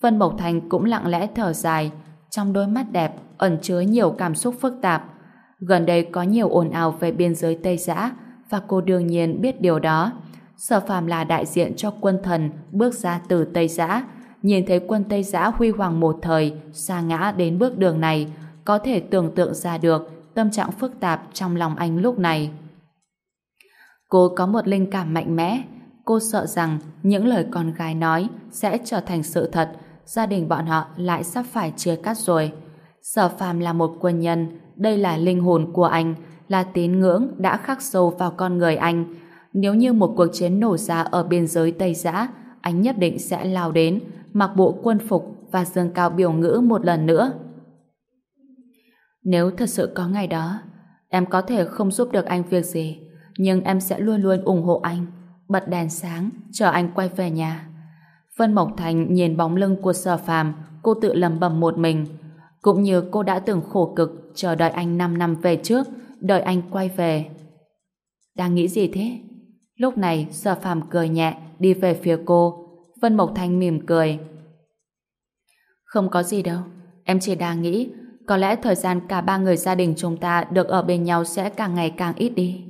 Vân Mộc Thành cũng lặng lẽ thở dài, trong đôi mắt đẹp ẩn chứa nhiều cảm xúc phức tạp. Gần đây có nhiều ồn ào về biên giới Tây Giã và cô đương nhiên biết điều đó. Sở phàm là đại diện cho quân thần bước ra từ Tây Giã, nhìn thấy quân Tây Giã huy hoàng một thời xa ngã đến bước đường này, có thể tưởng tượng ra được tâm trạng phức tạp trong lòng anh lúc này. Cô có một linh cảm mạnh mẽ, cô sợ rằng những lời con gái nói sẽ trở thành sự thật, gia đình bọn họ lại sắp phải chia cắt rồi. Sở phàm là một quân nhân, đây là linh hồn của anh, là tín ngưỡng đã khắc sâu vào con người anh. Nếu như một cuộc chiến nổ ra ở biên giới Tây Giã, anh nhất định sẽ lao đến, mặc bộ quân phục và dương cao biểu ngữ một lần nữa. Nếu thật sự có ngày đó, em có thể không giúp được anh việc gì, nhưng em sẽ luôn luôn ủng hộ anh bật đèn sáng, chờ anh quay về nhà. Vân Mộc Thành nhìn bóng lưng của sở phàm, cô tự lầm bầm một mình. Cũng như cô đã từng khổ cực chờ đợi anh 5 năm về trước, đợi anh quay về. Đang nghĩ gì thế? Lúc này sở phàm cười nhẹ đi về phía cô. Vân Mộc Thanh mỉm cười. Không có gì đâu. Em chỉ đang nghĩ có lẽ thời gian cả ba người gia đình chúng ta được ở bên nhau sẽ càng ngày càng ít đi.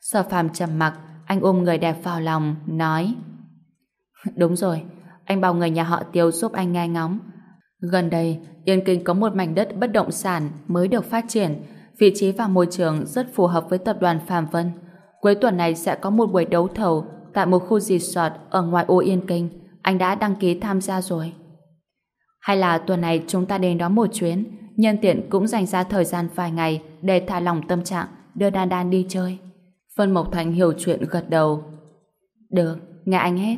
Sở phàm trầm mặc, anh ôm người đẹp vào lòng, nói Đúng rồi, anh bảo người nhà họ Tiêu giúp anh nghe ngóng. Gần đây, Yên Kinh có một mảnh đất bất động sản mới được phát triển, vị trí và môi trường rất phù hợp với tập đoàn Phạm Vân. Cuối tuần này sẽ có một buổi đấu thầu tại một khu resort ở ngoài ô Yên Kinh. Anh đã đăng ký tham gia rồi. Hay là tuần này chúng ta đến đó một chuyến, nhân tiện cũng dành ra thời gian vài ngày để thả lỏng tâm trạng, đưa Đan Đan đi chơi. Vân Mộc Thành hiểu chuyện gật đầu. Được, nghe anh hết.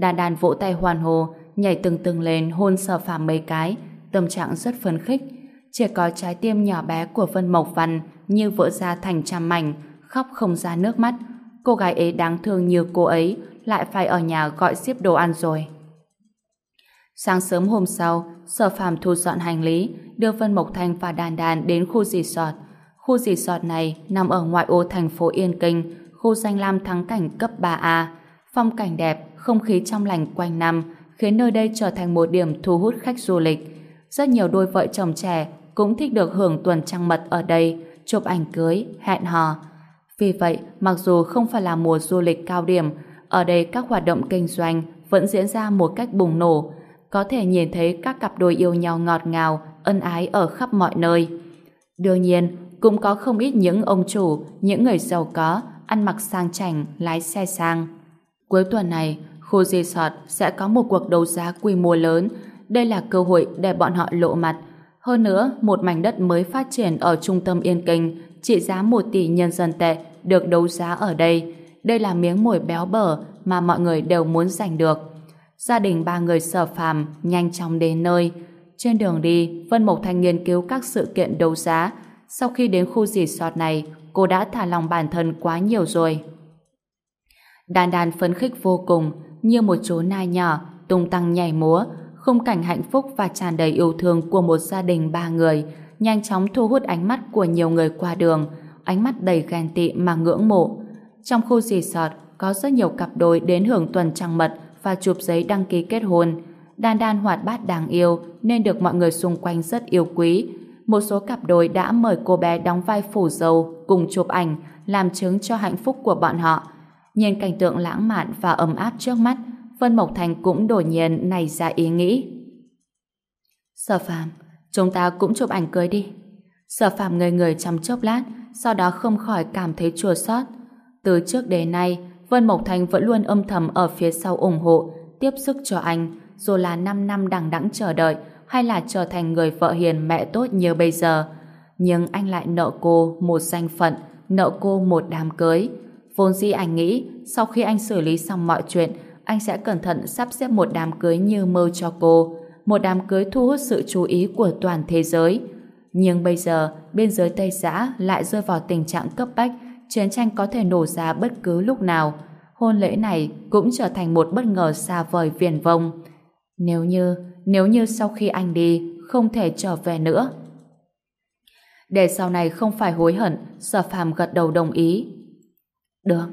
Đan Đan vỗ tay hoàn hồ, nhảy từng từng lên hôn sờ phàm mấy cái, tâm trạng rất phấn khích. Chỉ có trái tim nhỏ bé của Vân Mộc Văn như vỡ ra thành trăm mảnh, khóc không ra nước mắt. Cô gái ấy đáng thương như cô ấy lại phải ở nhà gọi ship đồ ăn rồi. Sáng sớm hôm sau, Sở Phạm thu dọn hành lý, đưa Vân Mộc Thanh và Đàn Đàn đến khu resort. Khu resort này nằm ở ngoại ô thành phố Yên Kinh, khu danh lam thắng cảnh cấp 3A. Phong cảnh đẹp, không khí trong lành quanh năm, khiến nơi đây trở thành một điểm thu hút khách du lịch. Rất nhiều đôi vợ chồng trẻ cũng thích được hưởng tuần trăng mật ở đây, chụp ảnh cưới, hẹn hò. Vì vậy, mặc dù không phải là mùa du lịch cao điểm, ở đây các hoạt động kinh doanh vẫn diễn ra một cách bùng nổ, có thể nhìn thấy các cặp đôi yêu nhau ngọt ngào, ân ái ở khắp mọi nơi. Đương nhiên, cũng có không ít những ông chủ, những người giàu có, ăn mặc sang chảnh, lái xe sang. Cuối tuần này, khu resort sẽ có một cuộc đấu giá quy mô lớn. Đây là cơ hội để bọn họ lộ mặt. Hơn nữa, một mảnh đất mới phát triển ở trung tâm Yên Kinh, trị giá 1 tỷ nhân dân tệ, được đấu giá ở đây. Đây là miếng mồi béo bở mà mọi người đều muốn giành được. Gia đình ba người sở phàm nhanh chóng đến nơi. Trên đường đi, Vân Mộc Thanh nghiên cứu các sự kiện đấu giá. Sau khi đến khu resort này, cô đã thả lòng bản thân quá nhiều rồi. Đàn đàn phấn khích vô cùng, như một chú nai nhỏ, tung tăng nhảy múa, khung cảnh hạnh phúc và tràn đầy yêu thương của một gia đình ba người, nhanh chóng thu hút ánh mắt của nhiều người qua đường, ánh mắt đầy ghen tị mà ngưỡng mộ. Trong khu resort có rất nhiều cặp đôi đến hưởng tuần trăng mật và chụp giấy đăng ký kết hôn. Đan đan hoạt bát đáng yêu nên được mọi người xung quanh rất yêu quý. Một số cặp đôi đã mời cô bé đóng vai phủ dâu cùng chụp ảnh làm chứng cho hạnh phúc của bọn họ. Nhìn cảnh tượng lãng mạn và ấm áp trước mắt, Vân Mộc Thành cũng đột nhiên nảy ra ý nghĩ. Sở Phạm, chúng ta cũng chụp ảnh cưới đi. Sở Phạm ngây người trong chốc lát, sau đó không khỏi cảm thấy chua xót. Từ trước đến nay, Vân Mộc Thành vẫn luôn âm thầm ở phía sau ủng hộ, tiếp sức cho anh, dù là 5 năm đằng đẵng chờ đợi hay là trở thành người vợ hiền mẹ tốt như bây giờ. Nhưng anh lại nợ cô một danh phận, nợ cô một đám cưới. Vốn dĩ anh nghĩ, sau khi anh xử lý xong mọi chuyện, anh sẽ cẩn thận sắp xếp một đám cưới như mơ cho cô, một đám cưới thu hút sự chú ý của toàn thế giới. Nhưng bây giờ, biên giới Tây Giã lại rơi vào tình trạng cấp bách, chiến tranh có thể nổ ra bất cứ lúc nào. Hôn lễ này cũng trở thành một bất ngờ xa vời viền vông. Nếu như, nếu như sau khi anh đi, không thể trở về nữa. Để sau này không phải hối hận, Sở Phàm gật đầu đồng ý. Được.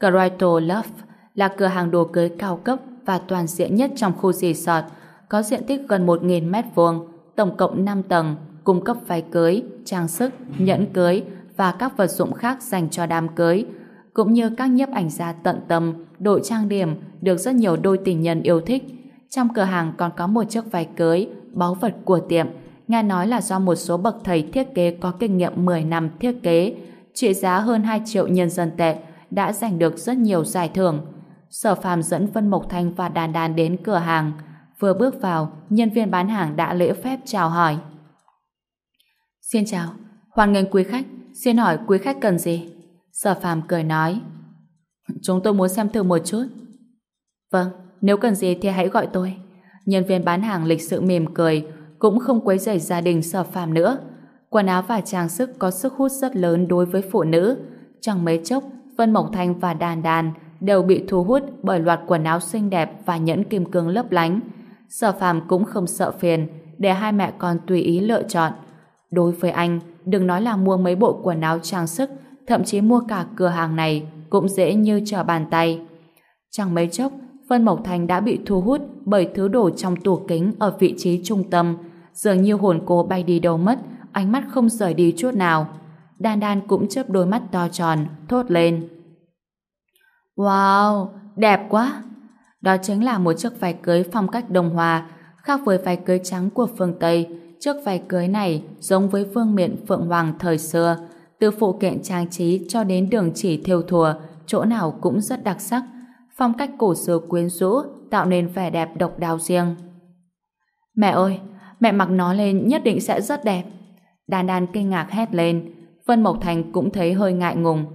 Crypto Love là cửa hàng đồ cưới cao cấp và toàn diện nhất trong khu resort, có diện tích gần 1.000 mét vuông, tổng cộng 5 tầng, cung cấp váy cưới, trang sức, nhẫn cưới và các vật dụng khác dành cho đám cưới, cũng như các nhiếp ảnh gia tận tâm, đội trang điểm được rất nhiều đôi tình nhân yêu thích. Trong cửa hàng còn có một chiếc váy cưới, báu vật của tiệm, nghe nói là do một số bậc thầy thiết kế có kinh nghiệm 10 năm thiết kế, trị giá hơn 2 triệu nhân dân tệ, đã giành được rất nhiều giải thưởng. Sở Phàm dẫn Vân Mộc Thanh và Đàn Đàn đến cửa hàng. Vừa bước vào, nhân viên bán hàng đã lễ phép chào hỏi. Xin chào, hoan nghênh quý khách, xin hỏi quý khách cần gì? Sở Phàm cười nói. Chúng tôi muốn xem thử một chút. Vâng, nếu cần gì thì hãy gọi tôi. Nhân viên bán hàng lịch sự mỉm cười, cũng không quấy rầy gia đình Sở Phàm nữa. Quần áo và trang sức có sức hút rất lớn đối với phụ nữ. Chẳng mấy chốc, Vân Mộc Thanh và Đàn Đàn đều bị thu hút bởi loạt quần áo xinh đẹp và nhẫn kim cương lấp lánh. Sở phàm cũng không sợ phiền, để hai mẹ con tùy ý lựa chọn. Đối với anh, đừng nói là mua mấy bộ quần áo trang sức, thậm chí mua cả cửa hàng này cũng dễ như trở bàn tay. Chẳng mấy chốc, Vân Mộc Thành đã bị thu hút bởi thứ đồ trong tủ kính ở vị trí trung tâm. Dường như hồn cô bay đi đâu mất, ánh mắt không rời đi chút nào. Đan Đan cũng chớp đôi mắt to tròn, thốt lên. Wow, đẹp quá! Đó chính là một chiếc váy cưới phong cách đồng hòa, khác với váy cưới trắng của phương Tây. Chiếc váy cưới này giống với phương miện Phượng Hoàng thời xưa, từ phụ kiện trang trí cho đến đường chỉ thêu thùa, chỗ nào cũng rất đặc sắc. Phong cách cổ xưa quyến rũ, tạo nên vẻ đẹp độc đáo riêng. Mẹ ơi, mẹ mặc nó lên nhất định sẽ rất đẹp. Đan đan kinh ngạc hét lên. Vân Mộc Thành cũng thấy hơi ngại ngùng.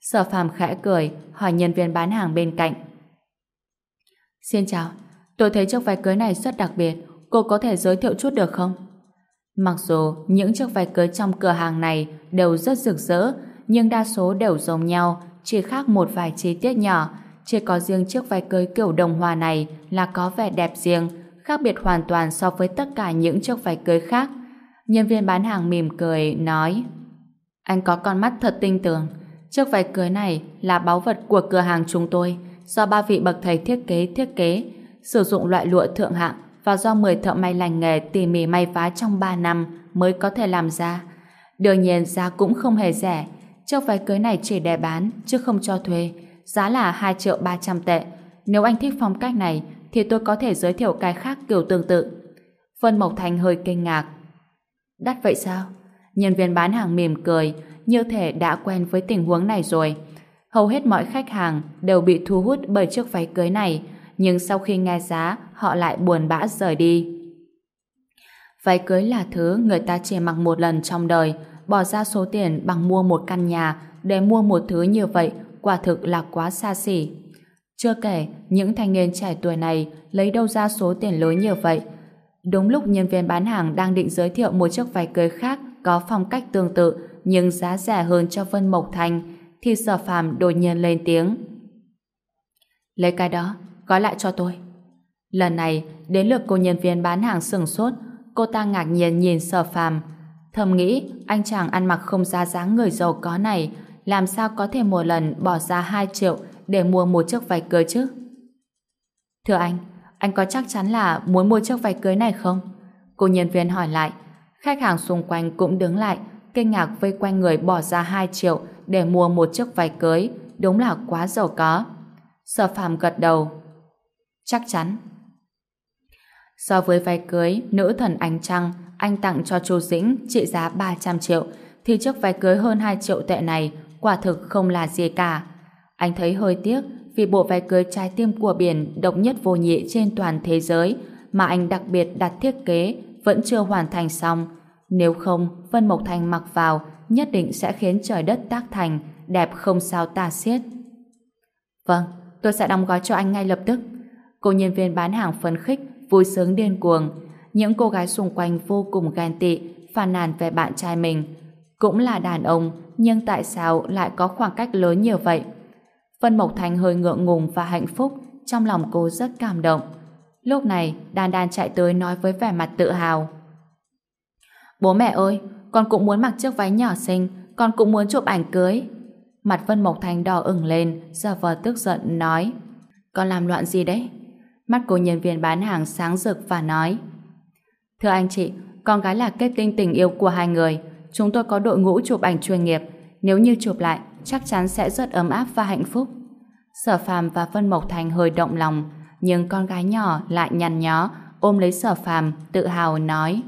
Sở phàm khẽ cười, hỏi nhân viên bán hàng bên cạnh. Xin chào, tôi thấy chiếc váy cưới này rất đặc biệt, cô có thể giới thiệu chút được không? Mặc dù những chiếc váy cưới trong cửa hàng này đều rất rực rỡ, nhưng đa số đều giống nhau, chỉ khác một vài chi tiết nhỏ. Chỉ có riêng chiếc váy cưới kiểu đồng hòa này là có vẻ đẹp riêng, khác biệt hoàn toàn so với tất cả những chiếc váy cưới khác. Nhân viên bán hàng mỉm cười, nói Anh có con mắt thật tinh tường. Chiếc váy cưới này là báu vật của cửa hàng chúng tôi, do ba vị bậc thầy thiết kế thiết kế, sử dụng loại lụa thượng hạng và do 10 thợ may lành nghề tỉ mỉ may vá trong 3 năm mới có thể làm ra. Đương nhiên giá cũng không hề rẻ. Chiếc váy cưới này chỉ để bán, chứ không cho thuê. Giá là 2 triệu 300 tệ. Nếu anh thích phong cách này, thì tôi có thể giới thiệu cái khác kiểu tương tự. Vân Mộc Thành hơi kinh ngạc. Đắt vậy sao? Nhân viên bán hàng mỉm cười, như thể đã quen với tình huống này rồi. Hầu hết mọi khách hàng đều bị thu hút bởi chiếc váy cưới này, nhưng sau khi nghe giá, họ lại buồn bã rời đi. Váy cưới là thứ người ta chỉ mặc một lần trong đời, bỏ ra số tiền bằng mua một căn nhà để mua một thứ như vậy quả thực là quá xa xỉ. Chưa kể, những thanh niên trẻ tuổi này lấy đâu ra số tiền lớn như vậy. Đúng lúc nhân viên bán hàng đang định giới thiệu một chiếc váy cưới khác có phong cách tương tự nhưng giá rẻ hơn cho Vân Mộc Thành thì sở phàm đột nhiên lên tiếng. Lấy cái đó, gói lại cho tôi. Lần này, đến lượt cô nhân viên bán hàng sừng sốt, cô ta ngạc nhiên nhìn sở phàm. Thầm nghĩ, anh chàng ăn mặc không ra dáng người giàu có này, làm sao có thể một lần bỏ ra 2 triệu để mua một chiếc váy cưới chứ? Thưa anh, anh có chắc chắn là muốn mua chiếc váy cưới này không? Cô nhân viên hỏi lại. Khách hàng xung quanh cũng đứng lại, kinh ngạc vây quanh người bỏ ra 2 triệu để mua một chiếc váy cưới, đúng là quá giàu có. Sở phàm gật đầu. Chắc chắn. So với váy cưới nữ thần ánh trăng anh tặng cho Chu Dĩnh trị giá 300 triệu thì chiếc váy cưới hơn 2 triệu tệ này quả thực không là gì cả. Anh thấy hơi tiếc vì bộ váy cưới trái tim của biển độc nhất vô nhị trên toàn thế giới mà anh đặc biệt đặt thiết kế vẫn chưa hoàn thành xong. Nếu không, Vân Mộc Thành mặc vào nhất định sẽ khiến trời đất tác thành đẹp không sao tả xiết. Vâng, tôi sẽ đóng gói cho anh ngay lập tức. Cô nhân viên bán hàng phấn khích, vui sướng điên cuồng. Những cô gái xung quanh vô cùng ghen tị, phàn nàn về bạn trai mình. Cũng là đàn ông, nhưng tại sao lại có khoảng cách lớn như vậy? Vân Mộc Thành hơi ngượng ngùng và hạnh phúc, trong lòng cô rất cảm động. Lúc này, Đan Đan chạy tới nói với vẻ mặt tự hào. Bố mẹ ơi, con cũng muốn mặc chiếc váy nhỏ xinh, con cũng muốn chụp ảnh cưới. Mặt Vân Mộc Thành đỏ ửng lên, giờ vờ tức giận nói. Con làm loạn gì đấy? Mắt cô nhân viên bán hàng sáng rực và nói. Thưa anh chị, con gái là kết tinh tình yêu của hai người. Chúng tôi có đội ngũ chụp ảnh chuyên nghiệp. Nếu như chụp lại, chắc chắn sẽ rất ấm áp và hạnh phúc. Sở Phàm và Vân Mộc Thành hơi động lòng, nhưng con gái nhỏ lại nhăn nhó, ôm lấy Sở Phàm, tự hào nói: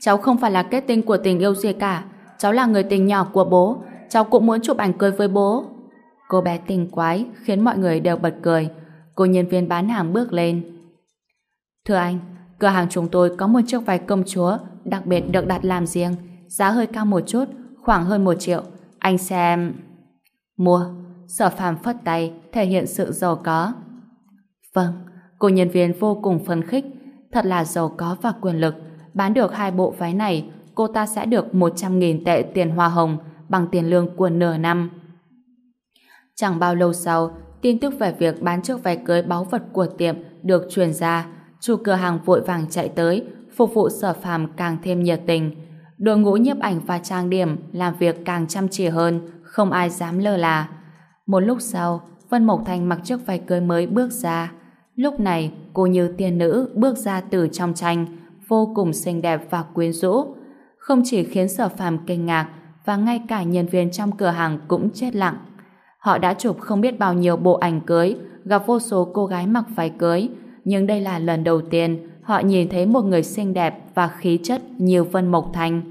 "Cháu không phải là kết tinh của tình yêu gì cả, cháu là người tình nhỏ của bố, cháu cũng muốn chụp ảnh cưới với bố." Cô bé tình quái khiến mọi người đều bật cười. Cô nhân viên bán hàng bước lên. "Thưa anh, cửa hàng chúng tôi có một chiếc váy công chúa đặc biệt được đặt làm riêng, giá hơi cao một chút, khoảng hơn một triệu. Anh xem... Mua. Sở phàm phất tay, thể hiện sự giàu có. Vâng, cô nhân viên vô cùng phấn khích. Thật là giàu có và quyền lực. Bán được hai bộ váy này, cô ta sẽ được 100.000 tệ tiền hoa hồng bằng tiền lương của nửa năm. Chẳng bao lâu sau, tin tức về việc bán chiếc váy cưới báu vật của tiệm được truyền ra. Chủ cửa hàng vội vàng chạy tới, phục vụ sở phàm càng thêm nhiệt tình. Đội ngũ nhiếp ảnh và trang điểm làm việc càng chăm chỉ hơn, không ai dám lơ là. Một lúc sau, Vân Mộc Thành mặc chiếc váy cưới mới bước ra. Lúc này, cô như tiên nữ bước ra từ trong tranh, vô cùng xinh đẹp và quyến rũ. Không chỉ khiến sở phàm kinh ngạc, và ngay cả nhân viên trong cửa hàng cũng chết lặng. Họ đã chụp không biết bao nhiêu bộ ảnh cưới, gặp vô số cô gái mặc váy cưới, nhưng đây là lần đầu tiên họ nhìn thấy một người xinh đẹp và khí chất như Vân Mộc Thành.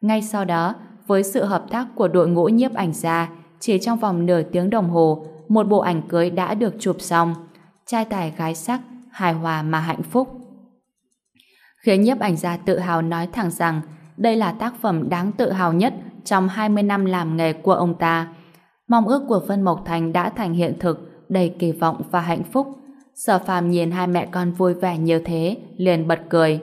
Ngay sau đó, với sự hợp tác của đội ngũ nhiếp ảnh gia, chỉ trong vòng nửa tiếng đồng hồ, một bộ ảnh cưới đã được chụp xong. Trai tài gái sắc, hài hòa mà hạnh phúc. Khiến nhiếp ảnh gia tự hào nói thẳng rằng đây là tác phẩm đáng tự hào nhất trong 20 năm làm nghề của ông ta. Mong ước của Vân Mộc Thành đã thành hiện thực, đầy kỳ vọng và hạnh phúc. Sở phàm nhìn hai mẹ con vui vẻ như thế, liền bật cười.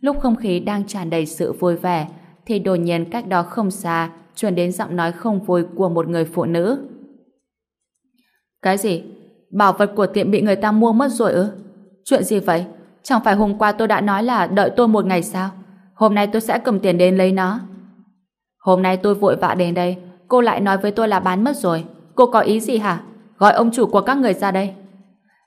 Lúc không khí đang tràn đầy sự vui vẻ, thì đột nhiên cách đó không xa, truyền đến giọng nói không vui của một người phụ nữ. Cái gì? Bảo vật của tiệm bị người ta mua mất rồi ư? Chuyện gì vậy? Chẳng phải hôm qua tôi đã nói là đợi tôi một ngày sao? Hôm nay tôi sẽ cầm tiền đến lấy nó. Hôm nay tôi vội vã đến đây, cô lại nói với tôi là bán mất rồi. Cô có ý gì hả? Gọi ông chủ của các người ra đây.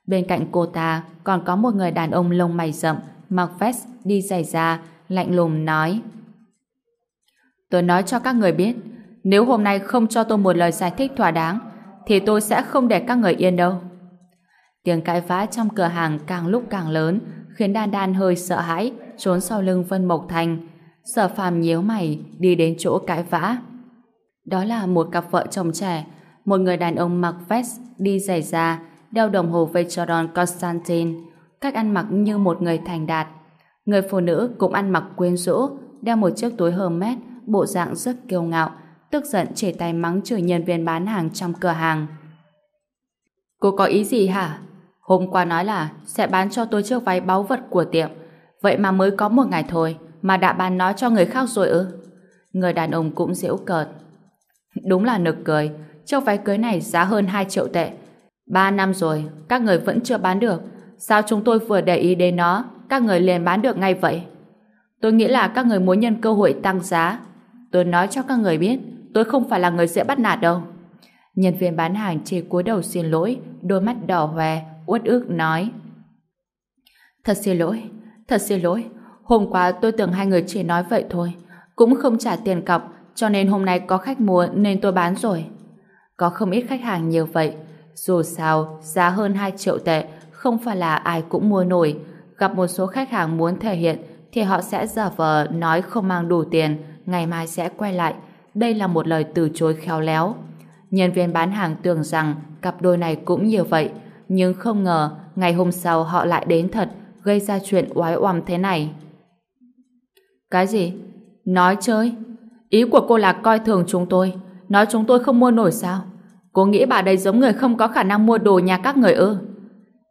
Bên cạnh cô ta còn có một người đàn ông lông mày rậm, mặc vest, đi giày da, lạnh lùng nói. Tôi nói cho các người biết, nếu hôm nay không cho tôi một lời giải thích thỏa đáng, thì tôi sẽ không để các người yên đâu. Tiếng cãi vã trong cửa hàng càng lúc càng lớn, khiến Đan Đan hơi sợ hãi, trốn sau lưng Vân Mộc Thành. Sở phàm nhíu mày, đi đến chỗ cãi vã. Đó là một cặp vợ chồng trẻ, một người đàn ông mặc vest, đi giày da, đeo đồng hồ Vacheron Constantin, cách ăn mặc như một người thành đạt. Người phụ nữ cũng ăn mặc quyến rũ, đeo một chiếc túi Hermes, bộ dạng rất kiêu ngạo, tức giận chỉ tay mắng chửi nhân viên bán hàng trong cửa hàng. Cô có ý gì hả? Hôm qua nói là sẽ bán cho tôi chiếc váy báu vật của tiệm. Vậy mà mới có một ngày thôi mà đã bán nó cho người khác rồi ư? Người đàn ông cũng giễu cợt. Đúng là nực cười. Chiếc váy cưới này giá hơn 2 triệu tệ. Ba năm rồi, các người vẫn chưa bán được. Sao chúng tôi vừa để ý đến nó, các người liền bán được ngay vậy? Tôi nghĩ là các người muốn nhân cơ hội tăng giá. Tôi nói cho các người biết, tôi không phải là người dễ bắt nạt đâu. Nhân viên bán hàng chỉ cúi đầu xin lỗi, đôi mắt đỏ hoe, uất ức nói. Thật xin lỗi, thật xin lỗi. Hôm qua tôi tưởng hai người chỉ nói vậy thôi. Cũng không trả tiền cọc, cho nên hôm nay có khách mua nên tôi bán rồi. Có không ít khách hàng nhiều vậy. Dù sao, giá hơn 2 triệu tệ, không phải là ai cũng mua nổi. Gặp một số khách hàng muốn thể hiện, thì họ sẽ giả vờ nói không mang đủ tiền, ngày mai sẽ quay lại. Đây là một lời từ chối khéo léo. Nhân viên bán hàng tưởng rằng cặp đôi này cũng như vậy, nhưng không ngờ ngày hôm sau họ lại đến thật, gây ra chuyện oái oăm thế này. Cái gì? Nói chơi? Ý của cô là coi thường chúng tôi, nói chúng tôi không mua nổi sao? Cô nghĩ bà đây giống người không có khả năng mua đồ nhà các người ư?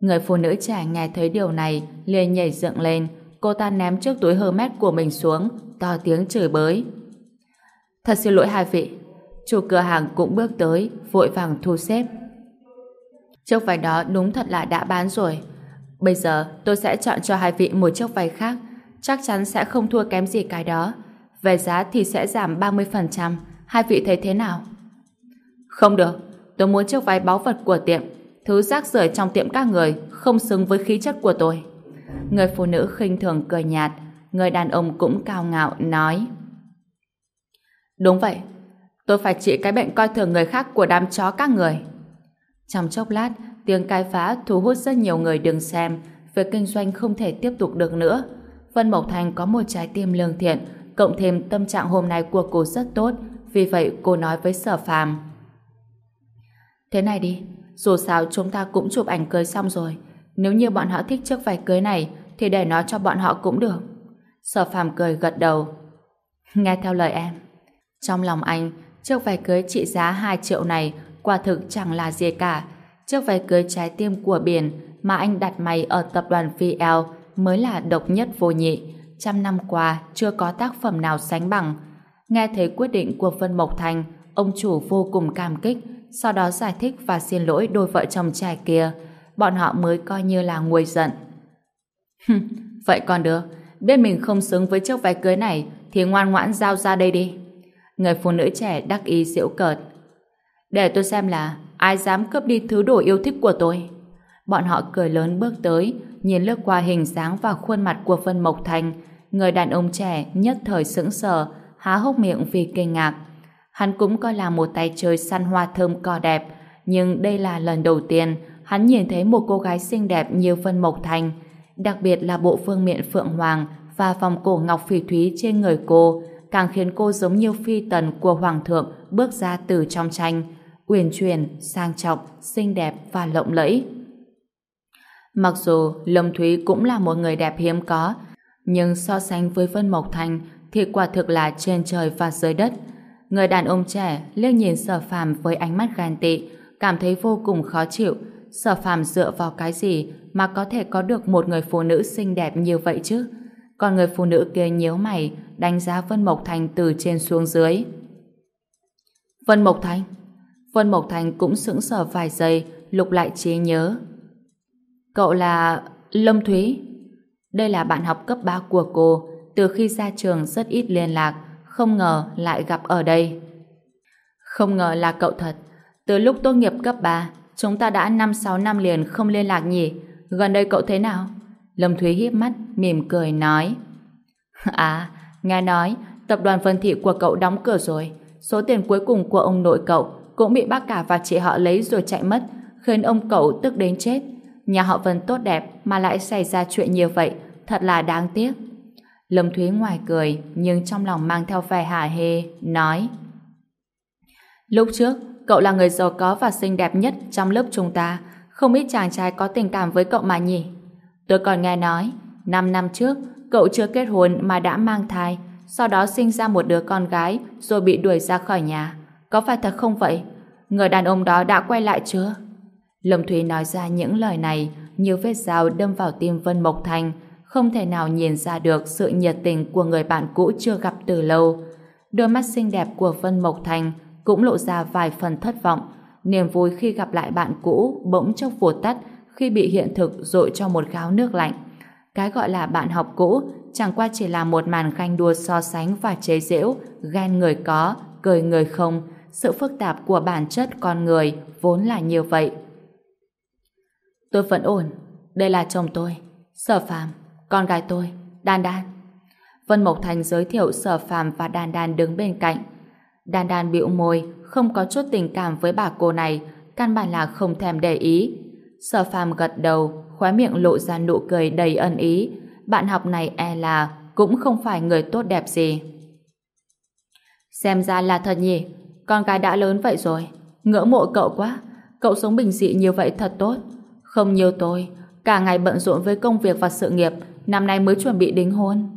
Người phụ nữ trẻ nghe thấy điều này liền nhảy dựng lên, cô ta ném chiếc túi Hermes của mình xuống, to tiếng chửi bới. Thật xin lỗi hai vị, chủ cửa hàng cũng bước tới, vội vàng thu xếp. Chiếc váy đó đúng thật là đã bán rồi. Bây giờ tôi sẽ chọn cho hai vị một chiếc váy khác, chắc chắn sẽ không thua kém gì cái đó. Về giá thì sẽ giảm 30%, hai vị thấy thế nào? Không được, tôi muốn chiếc váy báu vật của tiệm, thứ rác rưởi trong tiệm các người không xứng với khí chất của tôi. Người phụ nữ khinh thường cười nhạt, người đàn ông cũng cao ngạo nói. Đúng vậy, tôi phải trị cái bệnh coi thường người khác của đám chó các người. Trong chốc lát, tiếng cai phá thu hút rất nhiều người đứng xem, việc kinh doanh không thể tiếp tục được nữa. Vân Mộc Thành có một trái tim lương thiện, cộng thêm tâm trạng hôm nay của cô rất tốt, vì vậy cô nói với Sở Phàm. Thế này đi, dù sao chúng ta cũng chụp ảnh cưới xong rồi, nếu như bọn họ thích chiếc váy cưới này thì để nó cho bọn họ cũng được. Sở Phàm cười gật đầu. (laughs) Nghe theo lời em. Trong lòng anh, chiếc váy cưới trị giá 2 triệu này quả thực chẳng là gì cả. Chiếc váy cưới trái tim của biển mà anh đặt mày ở tập đoàn VL mới là độc nhất vô nhị. Trăm năm qua chưa có tác phẩm nào sánh bằng. Nghe thấy quyết định của Vân Mộc Thành, ông chủ vô cùng cảm kích, sau đó giải thích và xin lỗi đôi vợ chồng trẻ kia. Bọn họ mới coi như là nguôi giận. vậy còn được, biết mình không xứng với chiếc váy cưới này thì ngoan ngoãn giao ra đây đi. Người phụ nữ trẻ đắc ý giễu cợt. Để tôi xem là ai dám cướp đi thứ đồ yêu thích của tôi. Bọn họ cười lớn bước tới, nhìn lướt qua hình dáng và khuôn mặt của Vân Mộc Thành. Người đàn ông trẻ nhất thời sững sờ, há hốc miệng vì kinh ngạc. Hắn cũng coi là một tay chơi săn hoa thơm cò đẹp, nhưng đây là lần đầu tiên hắn nhìn thấy một cô gái xinh đẹp như Vân Mộc Thành, đặc biệt là bộ phương miện phượng hoàng và vòng cổ ngọc phỉ thúy trên người cô, càng khiến cô giống như phi tần của hoàng thượng bước ra từ trong tranh, uyển chuyển, sang trọng, xinh đẹp và lộng lẫy. Mặc dù Lâm Thúy cũng là một người đẹp hiếm có, nhưng so sánh với Vân Mộc Thành thì quả thực là trên trời và dưới đất. Người đàn ông trẻ liếc nhìn sở phàm với ánh mắt ghen tị, cảm thấy vô cùng khó chịu. Sở phàm dựa vào cái gì mà có thể có được một người phụ nữ xinh đẹp như vậy chứ? Còn người phụ nữ kia nhíu mày, đánh giá Vân Mộc Thành từ trên xuống dưới. Vân Mộc Thành? Vân Mộc Thành cũng sững sờ vài giây, lục lại trí nhớ. Cậu là... Lâm Thúy? Đây là bạn học cấp 3 của cô, từ khi ra trường rất ít liên lạc, không ngờ lại gặp ở đây. Không ngờ là cậu thật. Từ lúc tốt nghiệp cấp 3, chúng ta đã 5-6 năm liền không liên lạc nhỉ. Gần đây cậu thế nào? Lâm Thúy hiếp mắt, mỉm cười nói. (laughs) À, nghe nói, tập đoàn phân Thị của cậu đóng cửa rồi. Số tiền cuối cùng của ông nội cậu cũng bị bác cả và chị họ lấy rồi chạy mất, khiến ông cậu tức đến chết. Nhà họ Vân tốt đẹp mà lại xảy ra chuyện như vậy, thật là đáng tiếc. Lâm Thúy ngoài cười, nhưng trong lòng mang theo vẻ hả hê, nói Lúc trước, cậu là người giàu có và xinh đẹp nhất trong lớp chúng ta, không ít chàng trai có tình cảm với cậu mà nhỉ. Tôi còn nghe nói, 5 năm trước, cậu chưa kết hôn mà đã mang thai, sau đó sinh ra một đứa con gái rồi bị đuổi ra khỏi nhà. Có phải thật không vậy? Người đàn ông đó đã quay lại chưa? Lâm Thúy nói ra những lời này như vết dao đâm vào tim Vân Mộc Thành, không thể nào nhìn ra được sự nhiệt tình của người bạn cũ chưa gặp từ lâu. Đôi mắt xinh đẹp của Vân Mộc Thành cũng lộ ra vài phần thất vọng. Niềm vui khi gặp lại bạn cũ bỗng chốc vụt tắt khi bị hiện thực dội cho một gáo nước lạnh. Cái gọi là bạn học cũ chẳng qua chỉ là một màn ganh đua so sánh và chế giễu, ghen người có, cười người không. Sự phức tạp của bản chất con người vốn là như vậy. Tôi vẫn ổn. Đây là chồng tôi, Sở Phàm con gái tôi, Đan Đan. Vân Mộc Thành giới thiệu Sở Phàm và Đan Đan đứng bên cạnh. Đan Đan bĩu môi, không có chút tình cảm với bà cô này, căn bản là không thèm để ý. Sở Phàm gật đầu, khóe miệng lộ ra nụ cười đầy ân ý. Bạn học này e là cũng không phải người tốt đẹp gì. Xem ra là thật nhỉ, con gái đã lớn vậy rồi. Ngưỡng mộ cậu quá, cậu sống bình dị như vậy thật tốt. Không nhiều tôi, cả ngày bận rộn với công việc và sự nghiệp, năm nay mới chuẩn bị đính hôn.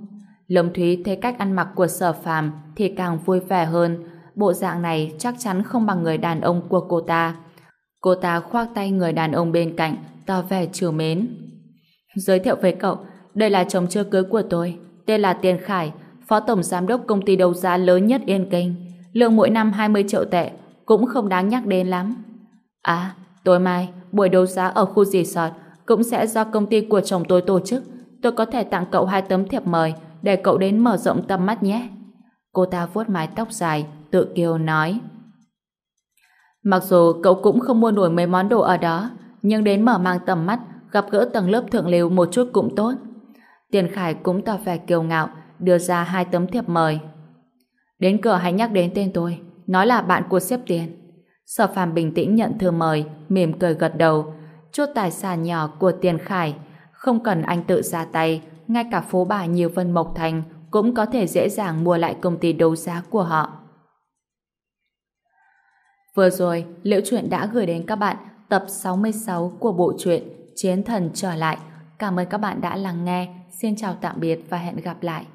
Lâm Thúy thấy cách ăn mặc của sở phàm thì càng vui vẻ hơn. Bộ dạng này chắc chắn không bằng người đàn ông của cô ta. Cô ta khoác tay người đàn ông bên cạnh, tỏ vẻ trìu mến. Giới thiệu với cậu, đây là chồng chưa cưới của tôi, tên là Tiền Khải, phó tổng giám đốc công ty đấu giá lớn nhất Yên Kinh. lượng mỗi năm 20 triệu tệ, cũng không đáng nhắc đến lắm. À, tối mai, buổi đấu giá ở khu resort cũng sẽ do công ty của chồng tôi tổ chức. Tôi có thể tặng cậu hai tấm thiệp mời để cậu đến mở rộng tầm mắt nhé. Cô ta vuốt mái tóc dài, tự kiêu nói. Mặc dù cậu cũng không mua nổi mấy món đồ ở đó, nhưng đến mở mang tầm mắt, gặp gỡ tầng lớp thượng lưu một chút cũng tốt. Tiền Khải cũng tỏ vẻ kiêu ngạo, đưa ra hai tấm thiệp mời. Đến cửa hãy nhắc đến tên tôi, nói là bạn của xếp tiền. Sở phàm bình tĩnh nhận thư mời, mỉm cười gật đầu. Chút tài sản nhỏ của Tiền Khải, không cần anh tự ra tay, ngay cả phố bà nhiều Vân Mộc Thành cũng có thể dễ dàng mua lại công ty đấu giá của họ. Vừa rồi, Liễu Chuyện đã gửi đến các bạn tập 66 của bộ truyện Chiến Thần Trở Lại. Cảm ơn các bạn đã lắng nghe. Xin chào tạm biệt và hẹn gặp lại.